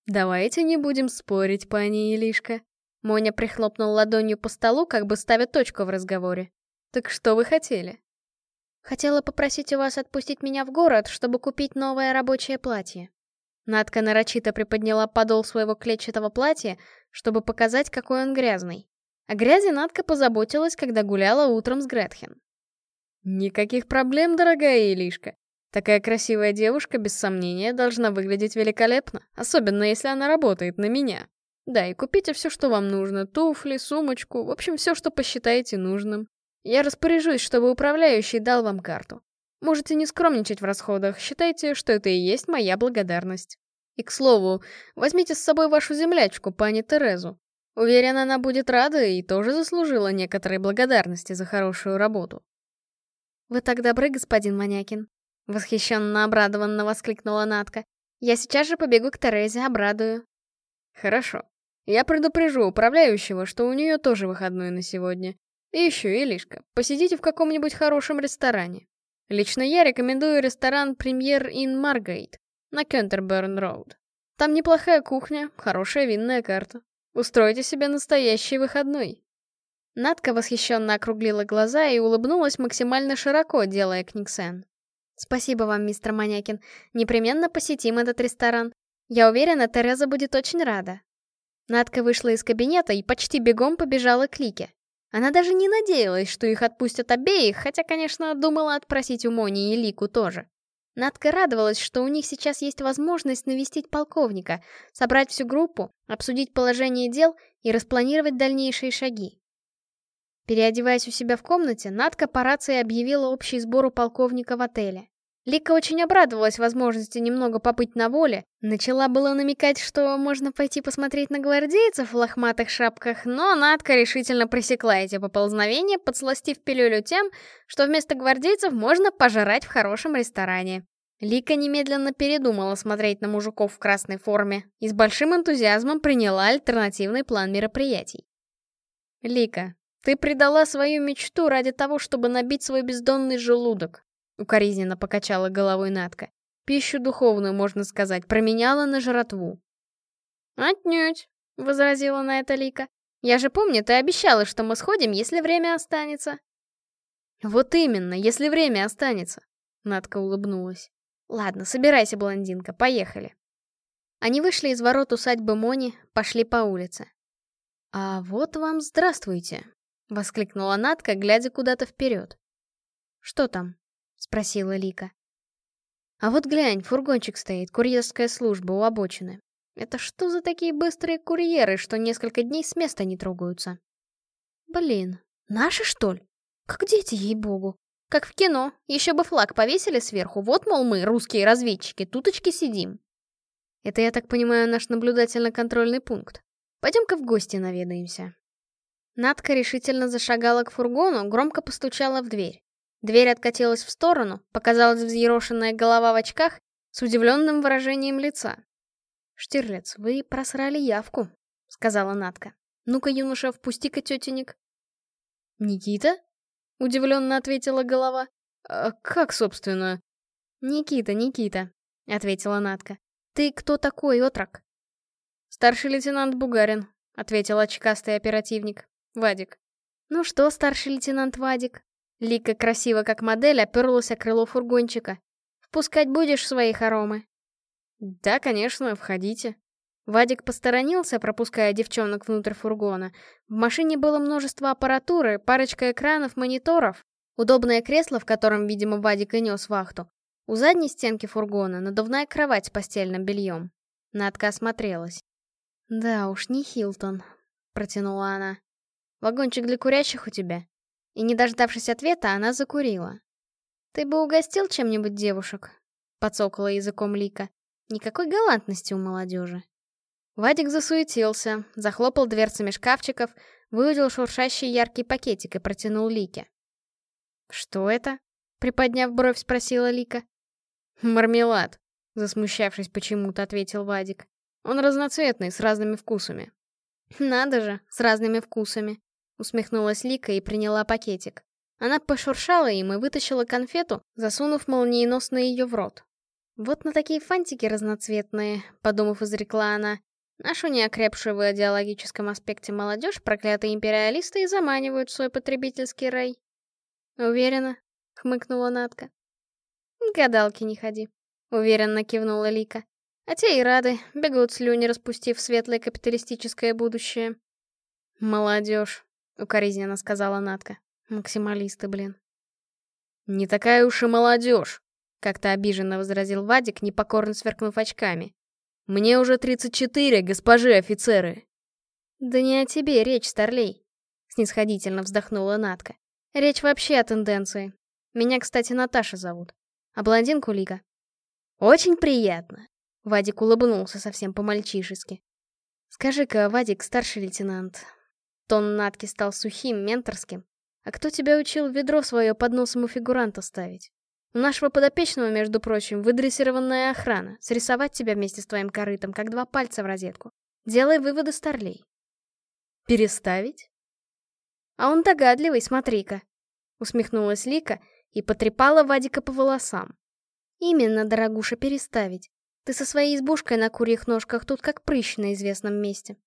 «Давайте не будем спорить, пани Илишка». Моня прихлопнул ладонью по столу, как бы ставя точку в разговоре. «Так что вы хотели?» «Хотела попросить у вас отпустить меня в город, чтобы купить новое рабочее платье». Надка нарочито приподняла подол своего клетчатого платья, чтобы показать, какой он грязный. О грязи Надка позаботилась, когда гуляла утром с Гретхен. «Никаких проблем, дорогая Илишка. Такая красивая девушка, без сомнения, должна выглядеть великолепно, особенно если она работает на меня. Да, и купите все, что вам нужно, туфли, сумочку, в общем, все, что посчитаете нужным. Я распоряжусь, чтобы управляющий дал вам карту. Можете не скромничать в расходах, считайте, что это и есть моя благодарность. И, к слову, возьмите с собой вашу землячку, пани Терезу. Уверен, она будет рада и тоже заслужила некоторой благодарности за хорошую работу. «Вы так добры, господин Манякин!» Восхищенно обрадованно воскликнула Натка. «Я сейчас же побегу к Терезе, обрадую». «Хорошо. Я предупрежу управляющего, что у нее тоже выходной на сегодня. И еще, Илишка, посидите в каком-нибудь хорошем ресторане. Лично я рекомендую ресторан «Премьер Ин Маргейт» на Кентерберн-Роуд. Там неплохая кухня, хорошая винная карта. Устройте себе настоящий выходной. Надка восхищенно округлила глаза и улыбнулась максимально широко, делая книгсен. «Спасибо вам, мистер Манякин. Непременно посетим этот ресторан. Я уверена, Тереза будет очень рада». Надка вышла из кабинета и почти бегом побежала к Лике. Она даже не надеялась, что их отпустят обеих, хотя, конечно, думала отпросить у Мони и Лику тоже. Надка радовалась, что у них сейчас есть возможность навестить полковника, собрать всю группу, обсудить положение дел и распланировать дальнейшие шаги. Переодеваясь у себя в комнате, Надка по рации объявила общий сбор у полковника в отеле. Лика очень обрадовалась возможности немного побыть на воле, начала было намекать, что можно пойти посмотреть на гвардейцев в лохматых шапках, но Надка решительно пресекла эти поползновения, подсластив пилюлю тем, что вместо гвардейцев можно пожрать в хорошем ресторане. Лика немедленно передумала смотреть на мужиков в красной форме и с большим энтузиазмом приняла альтернативный план мероприятий. «Лика, ты предала свою мечту ради того, чтобы набить свой бездонный желудок. Укоризненно покачала головой Натка. Пищу духовную, можно сказать, променяла на жратву. «Отнюдь», — возразила на это Лика. «Я же помню, ты обещала, что мы сходим, если время останется». «Вот именно, если время останется», — Натка улыбнулась. «Ладно, собирайся, блондинка, поехали». Они вышли из ворот усадьбы Мони, пошли по улице. «А вот вам здравствуйте», — воскликнула Натка, глядя куда-то вперед. «Что там?» — спросила Лика. «А вот глянь, фургончик стоит, курьерская служба у обочины. Это что за такие быстрые курьеры, что несколько дней с места не трогаются?» «Блин, наши, что ли? Как дети, ей-богу. Как в кино, еще бы флаг повесили сверху, вот, мол, мы, русские разведчики, туточки сидим». «Это, я так понимаю, наш наблюдательно-контрольный пункт. Пойдем-ка в гости наведаемся. Надка решительно зашагала к фургону, громко постучала в дверь. Дверь откатилась в сторону, показалась взъерошенная голова в очках с удивленным выражением лица. «Штирлиц, вы просрали явку», — сказала Натка. «Ну-ка, юноша, впусти-ка тетенек». «Никита?» — удивленно ответила голова. «А как, собственно?» «Никита, Никита», — ответила Натка. «Ты кто такой, отрок?» «Старший лейтенант Бугарин», — ответил очкастый оперативник. «Вадик». «Ну что, старший лейтенант Вадик?» Лика красиво как модель оперлась о крыло фургончика. «Впускать будешь свои хоромы?» «Да, конечно, входите». Вадик посторонился, пропуская девчонок внутрь фургона. В машине было множество аппаратуры, парочка экранов, мониторов. Удобное кресло, в котором, видимо, Вадик и нес вахту. У задней стенки фургона надувная кровать с постельным бельем. Надка осмотрелась. «Да уж, не Хилтон», — протянула она. «Вагончик для курящих у тебя?» И, не дождавшись ответа, она закурила. «Ты бы угостил чем-нибудь девушек?» — подсокала языком Лика. Никакой галантности у молодежи. Вадик засуетился, захлопал дверцами шкафчиков, выудил шуршащий яркий пакетик и протянул Лике. «Что это?» — приподняв бровь, спросила Лика. «Мармелад», — засмущавшись почему-то, ответил Вадик. «Он разноцветный, с разными вкусами». «Надо же, с разными вкусами», — усмехнулась Лика и приняла пакетик. Она пошуршала им и вытащила конфету, засунув молниеносно ее в рот. «Вот на такие фантики разноцветные», — подумав, изрекла она. «Нашу неокрепшую в идеологическом аспекте молодежь проклятые империалисты и заманивают в свой потребительский рай». «Уверена», — хмыкнула Натка. «Гадалки не ходи», — уверенно кивнула Лика. «А те и рады, бегут слюни, распустив светлое капиталистическое будущее». «Молодежь», — укоризненно сказала Натка. «Максималисты, блин». «Не такая уж и молодежь», как-то обиженно возразил Вадик, непокорно сверкнув очками. «Мне уже 34, госпожи офицеры!» «Да не о тебе речь, старлей!» Снисходительно вздохнула Натка. «Речь вообще о тенденции. Меня, кстати, Наташа зовут. А блондинку Лига». «Очень приятно!» Вадик улыбнулся совсем по-мальчишески. «Скажи-ка, Вадик, старший лейтенант...» Тон Натки стал сухим, менторским. «А кто тебя учил ведро свое под носом у фигуранта ставить?» У нашего подопечного, между прочим, выдрессированная охрана. Срисовать тебя вместе с твоим корытом, как два пальца в розетку. Делай выводы, старлей. Переставить? А он догадливый, смотри-ка. Усмехнулась Лика и потрепала Вадика по волосам. Именно, дорогуша, переставить. Ты со своей избушкой на курьих ножках тут как прыщ на известном месте.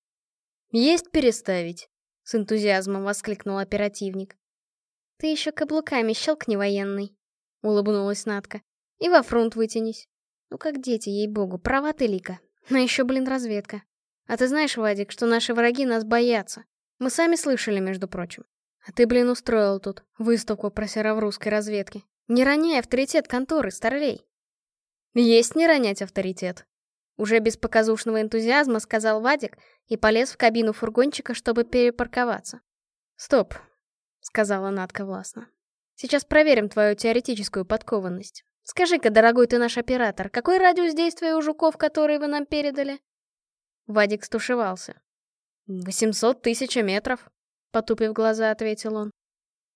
Есть переставить, с энтузиазмом воскликнул оперативник. Ты еще каблуками щелкни военный. — улыбнулась Натка. «И во фронт вытянись. Ну как дети, ей-богу, права ты, Лика. Но еще, блин, разведка. А ты знаешь, Вадик, что наши враги нас боятся. Мы сами слышали, между прочим. А ты, блин, устроил тут выставку про русской разведки. Не роняй авторитет конторы, старлей. Есть не ронять авторитет. Уже без показушного энтузиазма сказал Вадик и полез в кабину фургончика, чтобы перепарковаться. «Стоп», — сказала Натка властно. Сейчас проверим твою теоретическую подкованность. Скажи-ка, дорогой ты наш оператор, какой радиус действия у жуков, которые вы нам передали?» Вадик стушевался. «Восемьсот тысяч метров», — потупив глаза, ответил он.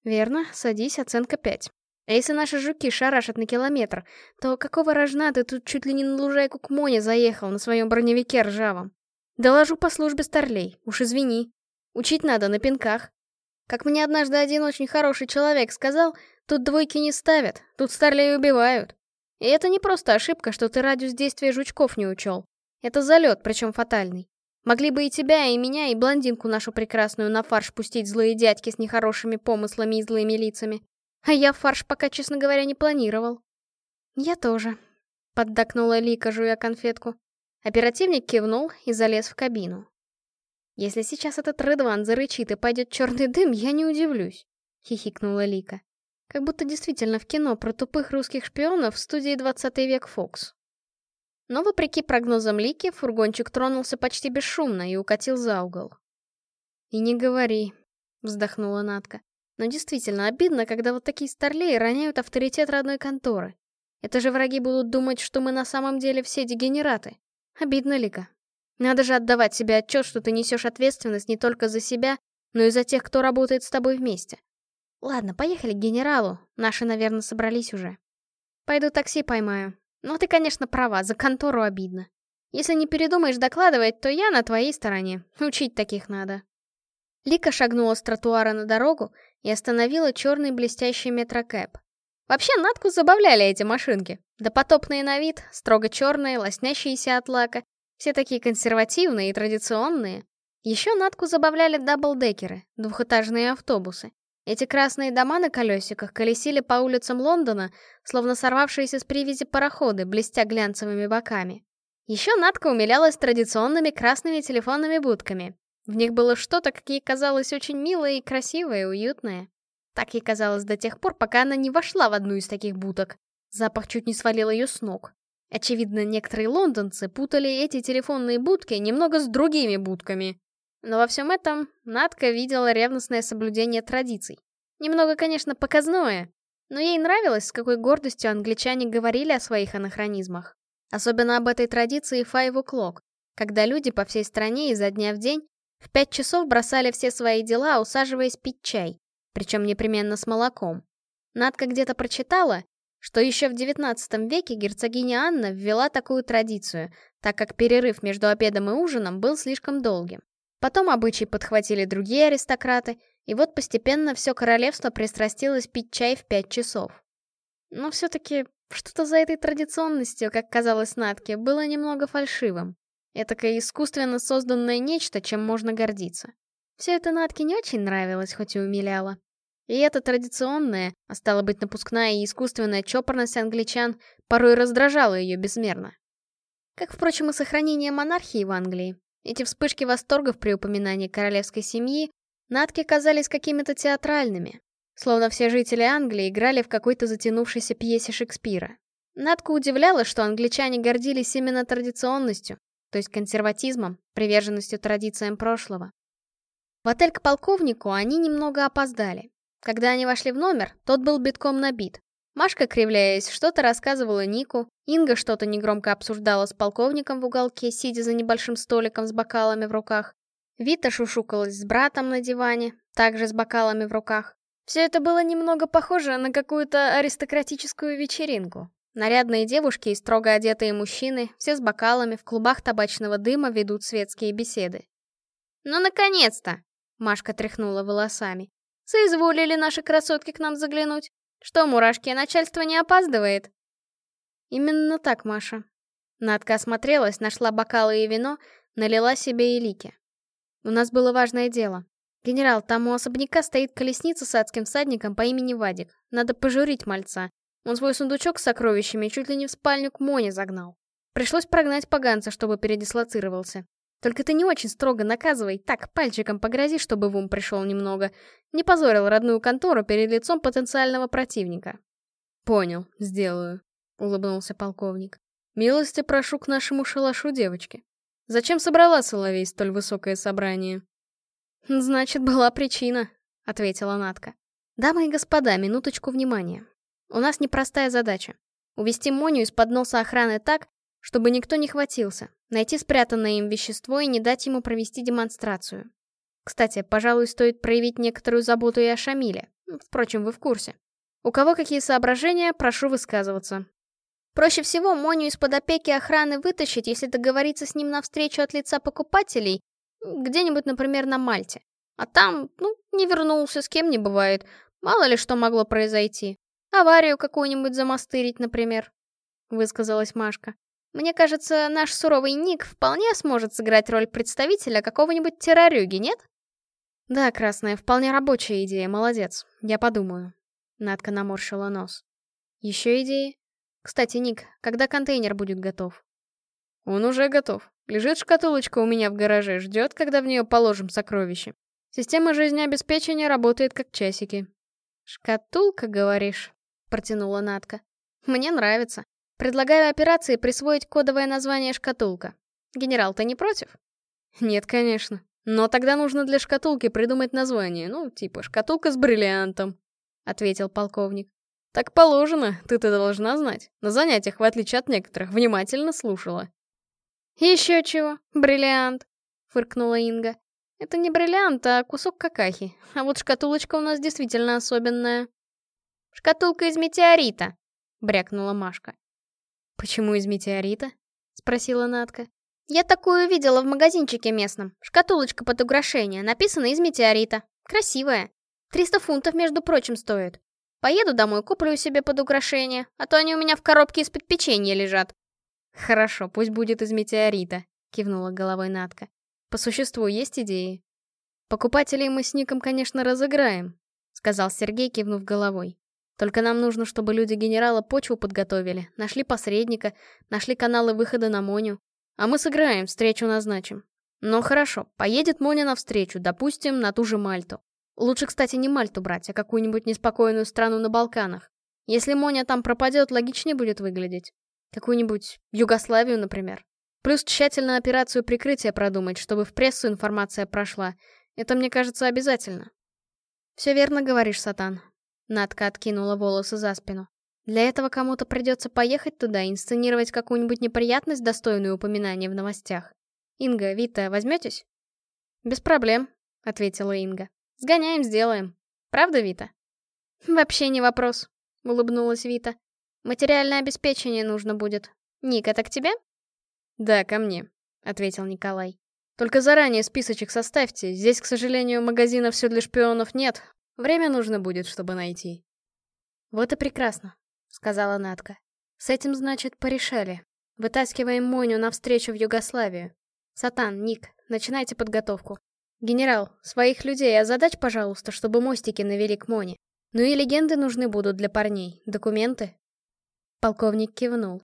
«Верно, садись, оценка пять. А если наши жуки шарашат на километр, то какого рожна ты тут чуть ли не на лужайку к Моне заехал на своем броневике ржавом? Доложу по службе старлей, уж извини. Учить надо на пинках. Как мне однажды один очень хороший человек сказал, тут двойки не ставят, тут старлей убивают. И это не просто ошибка, что ты радиус действия жучков не учел. Это залет, причем фатальный. Могли бы и тебя, и меня, и блондинку нашу прекрасную на фарш пустить злые дядьки с нехорошими помыслами и злыми лицами. А я фарш пока, честно говоря, не планировал. Я тоже. Поддакнула Лика, жуя конфетку. Оперативник кивнул и залез в кабину. «Если сейчас этот Редван зарычит и пойдет черный дым, я не удивлюсь», — хихикнула Лика. Как будто действительно в кино про тупых русских шпионов в студии 20 век Фокс. Но вопреки прогнозам Лики, фургончик тронулся почти бесшумно и укатил за угол. «И не говори», — вздохнула Натка. «Но действительно обидно, когда вот такие старлеи роняют авторитет родной конторы. Это же враги будут думать, что мы на самом деле все дегенераты. Обидно, Лика. Надо же отдавать себе отчет, что ты несешь ответственность не только за себя, но и за тех, кто работает с тобой вместе. Ладно, поехали к генералу. Наши, наверное, собрались уже. Пойду такси поймаю. Ну, ты, конечно, права, за контору обидно. Если не передумаешь докладывать, то я на твоей стороне. Учить таких надо. Лика шагнула с тротуара на дорогу и остановила черный блестящий метрокэб. Вообще, Натку забавляли эти машинки. Допотопные на вид, строго черные, лоснящиеся от лака. Все такие консервативные и традиционные. Еще Натку забавляли даблдекеры, двухэтажные автобусы. Эти красные дома на колесиках колесили по улицам Лондона, словно сорвавшиеся с привязи пароходы, блестя глянцевыми боками. Еще Натка умилялась традиционными красными телефонными будками. В них было что-то, как ей казалось, очень милое и красивое, и уютное. Так ей казалось до тех пор, пока она не вошла в одну из таких будок. Запах чуть не свалил ее с ног. Очевидно, некоторые лондонцы путали эти телефонные будки немного с другими будками. Но во всем этом Надка видела ревностное соблюдение традиций. Немного, конечно, показное, но ей нравилось, с какой гордостью англичане говорили о своих анахронизмах. Особенно об этой традиции Five O'Clock, когда люди по всей стране изо дня в день в пять часов бросали все свои дела, усаживаясь пить чай, причем непременно с молоком. Надка где-то прочитала, что еще в XIX веке герцогиня Анна ввела такую традицию, так как перерыв между обедом и ужином был слишком долгим. Потом обычай подхватили другие аристократы, и вот постепенно все королевство пристрастилось пить чай в пять часов. Но все-таки что-то за этой традиционностью, как казалось Натке, было немного фальшивым. Этакое искусственно созданное нечто, чем можно гордиться. Все это Натке не очень нравилось, хоть и умиляло. И эта традиционная, а стала быть напускная и искусственная чопорность англичан, порой раздражала ее безмерно. Как, впрочем, и сохранение монархии в Англии. Эти вспышки восторгов при упоминании королевской семьи Натки казались какими-то театральными, словно все жители Англии играли в какой-то затянувшейся пьесе Шекспира. Натку удивляло, что англичане гордились именно традиционностью, то есть консерватизмом, приверженностью традициям прошлого. В отель к полковнику они немного опоздали. Когда они вошли в номер, тот был битком набит. Машка, кривляясь, что-то рассказывала Нику, Инга что-то негромко обсуждала с полковником в уголке, сидя за небольшим столиком с бокалами в руках. Вита шушукалась с братом на диване, также с бокалами в руках. Все это было немного похоже на какую-то аристократическую вечеринку. Нарядные девушки и строго одетые мужчины, все с бокалами, в клубах табачного дыма ведут светские беседы. «Ну, наконец-то!» — Машка тряхнула волосами. «Соизволили наши красотки к нам заглянуть. Что, мурашки, начальство не опаздывает? Именно так, Маша. Надка осмотрелась, нашла бокалы и вино, налила себе и лики. У нас было важное дело. Генерал, там у особняка стоит колесница с адским всадником по имени Вадик. Надо пожурить мальца. Он свой сундучок с сокровищами чуть ли не в спальню к Моне загнал. Пришлось прогнать поганца, чтобы передислоцировался. Только ты не очень строго наказывай, так, пальчиком погрози, чтобы в ум пришел немного. Не позорил родную контору перед лицом потенциального противника. Понял, сделаю, улыбнулся полковник. Милости прошу к нашему шалашу девочки. Зачем собрала Соловей столь высокое собрание? Значит, была причина, ответила Натка. Дамы и господа, минуточку внимания. У нас непростая задача. Увести Моню из-под носа охраны так, чтобы никто не хватился, найти спрятанное им вещество и не дать ему провести демонстрацию. Кстати, пожалуй, стоит проявить некоторую заботу и о Шамиле. Впрочем, вы в курсе. У кого какие соображения, прошу высказываться. Проще всего Моню из-под опеки охраны вытащить, если договориться с ним на встречу от лица покупателей, где-нибудь, например, на Мальте. А там, ну, не вернулся, с кем не бывает. Мало ли что могло произойти. Аварию какую-нибудь замастырить, например, — высказалась Машка. Мне кажется, наш суровый Ник вполне сможет сыграть роль представителя какого-нибудь террорюги, нет? Да, Красная, вполне рабочая идея, молодец. Я подумаю. Надка наморщила нос. Еще идеи? Кстати, Ник, когда контейнер будет готов? Он уже готов. Лежит шкатулочка у меня в гараже, ждет, когда в нее положим сокровища. Система жизнеобеспечения работает как часики. «Шкатулка, говоришь?» — протянула Натка. «Мне нравится. Предлагаю операции присвоить кодовое название «Шкатулка». Генерал, ты не против? Нет, конечно. Но тогда нужно для шкатулки придумать название, ну, типа «Шкатулка с бриллиантом», — ответил полковник. Так положено, ты-то должна знать. На занятиях, в отличие от некоторых, внимательно слушала. Еще чего, бриллиант, фыркнула Инга. Это не бриллиант, а кусок какахи. А вот шкатулочка у нас действительно особенная. Шкатулка из метеорита, брякнула Машка. Почему из метеорита? спросила Натка. Я такую видела в магазинчике местном. Шкатулочка под украшение, написано из метеорита. Красивая. 300 фунтов, между прочим, стоит. Поеду домой, куплю себе под украшение, а то они у меня в коробке из-под печенья лежат. Хорошо, пусть будет из метеорита, кивнула головой Натка. По существу есть идеи? Покупателей мы с Ником, конечно, разыграем, сказал Сергей, кивнув головой. Только нам нужно, чтобы люди генерала почву подготовили, нашли посредника, нашли каналы выхода на Моню. А мы сыграем, встречу назначим. Ну хорошо, поедет Моня навстречу, допустим, на ту же Мальту. Лучше, кстати, не Мальту брать, а какую-нибудь неспокойную страну на Балканах. Если Моня там пропадет, логичнее будет выглядеть. Какую-нибудь Югославию, например. Плюс тщательно операцию прикрытия продумать, чтобы в прессу информация прошла. Это, мне кажется, обязательно. Все верно говоришь, Сатан. Надка откинула волосы за спину. Для этого кому-то придется поехать туда и инсценировать какую-нибудь неприятность, достойную упоминания в новостях. Инга, Вита, возьметесь? Без проблем, ответила Инга. Сгоняем, сделаем. Правда, Вита? Вообще не вопрос, улыбнулась Вита. Материальное обеспечение нужно будет. Ник, это к тебе? Да, ко мне, ответил Николай. Только заранее списочек составьте. Здесь, к сожалению, магазина все для шпионов нет. Время нужно будет, чтобы найти. Вот и прекрасно сказала Натка. С этим, значит, порешали. Вытаскиваем Моню навстречу в Югославию. Сатан, Ник, начинайте подготовку. Генерал, своих людей озадач, пожалуйста, чтобы мостики навели к Моне. Ну и легенды нужны будут для парней. Документы? Полковник кивнул.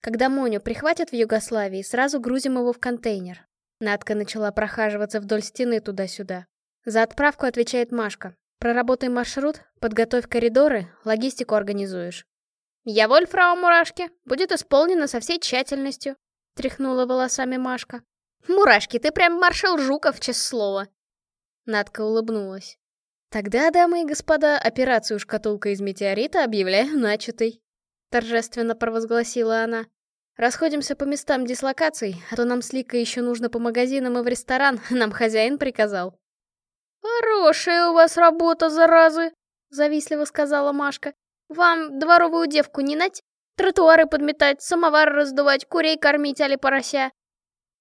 Когда Моню прихватят в Югославии, сразу грузим его в контейнер. Надка начала прохаживаться вдоль стены туда-сюда. За отправку отвечает Машка. Проработай маршрут, подготовь коридоры, логистику организуешь. «Я Вольфрау Мурашки. Будет исполнено со всей тщательностью», — тряхнула волосами Машка. «Мурашки, ты прям маршал Жуков, честное слово». Надка улыбнулась. «Тогда, дамы и господа, операцию «Шкатулка из метеорита» объявляю начатой», — торжественно провозгласила она. «Расходимся по местам дислокаций, а то нам с Ликой еще нужно по магазинам и в ресторан, нам хозяин приказал». «Хорошая у вас работа, заразы!» — завистливо сказала Машка. Вам дворовую девку не нать? Тротуары подметать, самовар раздувать, курей кормить, али порося?»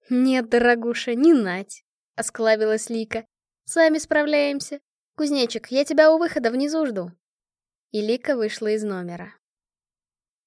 «Нет, дорогуша, не нать», — осклавилась Лика. «Сами справляемся. Кузнечик, я тебя у выхода внизу жду». И Лика вышла из номера.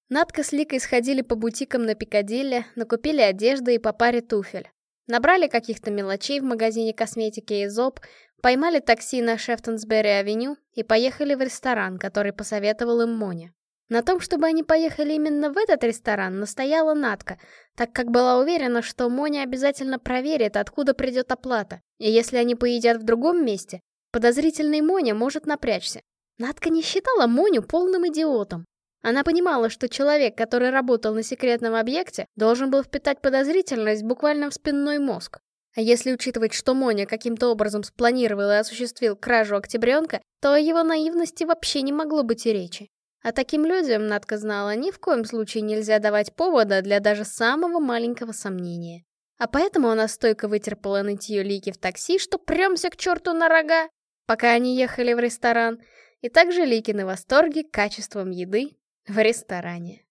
Надка с Ликой сходили по бутикам на Пикадилле, накупили одежды и по паре туфель. Набрали каких-то мелочей в магазине косметики и зоб, Поймали такси на Шефтонсбери-авеню и поехали в ресторан, который посоветовал им Моня. На том, чтобы они поехали именно в этот ресторан, настояла Натка, так как была уверена, что Моня обязательно проверит, откуда придет оплата, и если они поедят в другом месте, подозрительный Моня может напрячься. Натка не считала Моню полным идиотом. Она понимала, что человек, который работал на секретном объекте, должен был впитать подозрительность буквально в спинной мозг. А если учитывать, что Моня каким-то образом спланировал и осуществил кражу октябренка, то о его наивности вообще не могло быть и речи. А таким людям, Надка знала, ни в коем случае нельзя давать повода для даже самого маленького сомнения. А поэтому она стойко вытерпела нытье Лики в такси, что прёмся к черту на рога, пока они ехали в ресторан, и также Лики на восторге качеством еды в ресторане.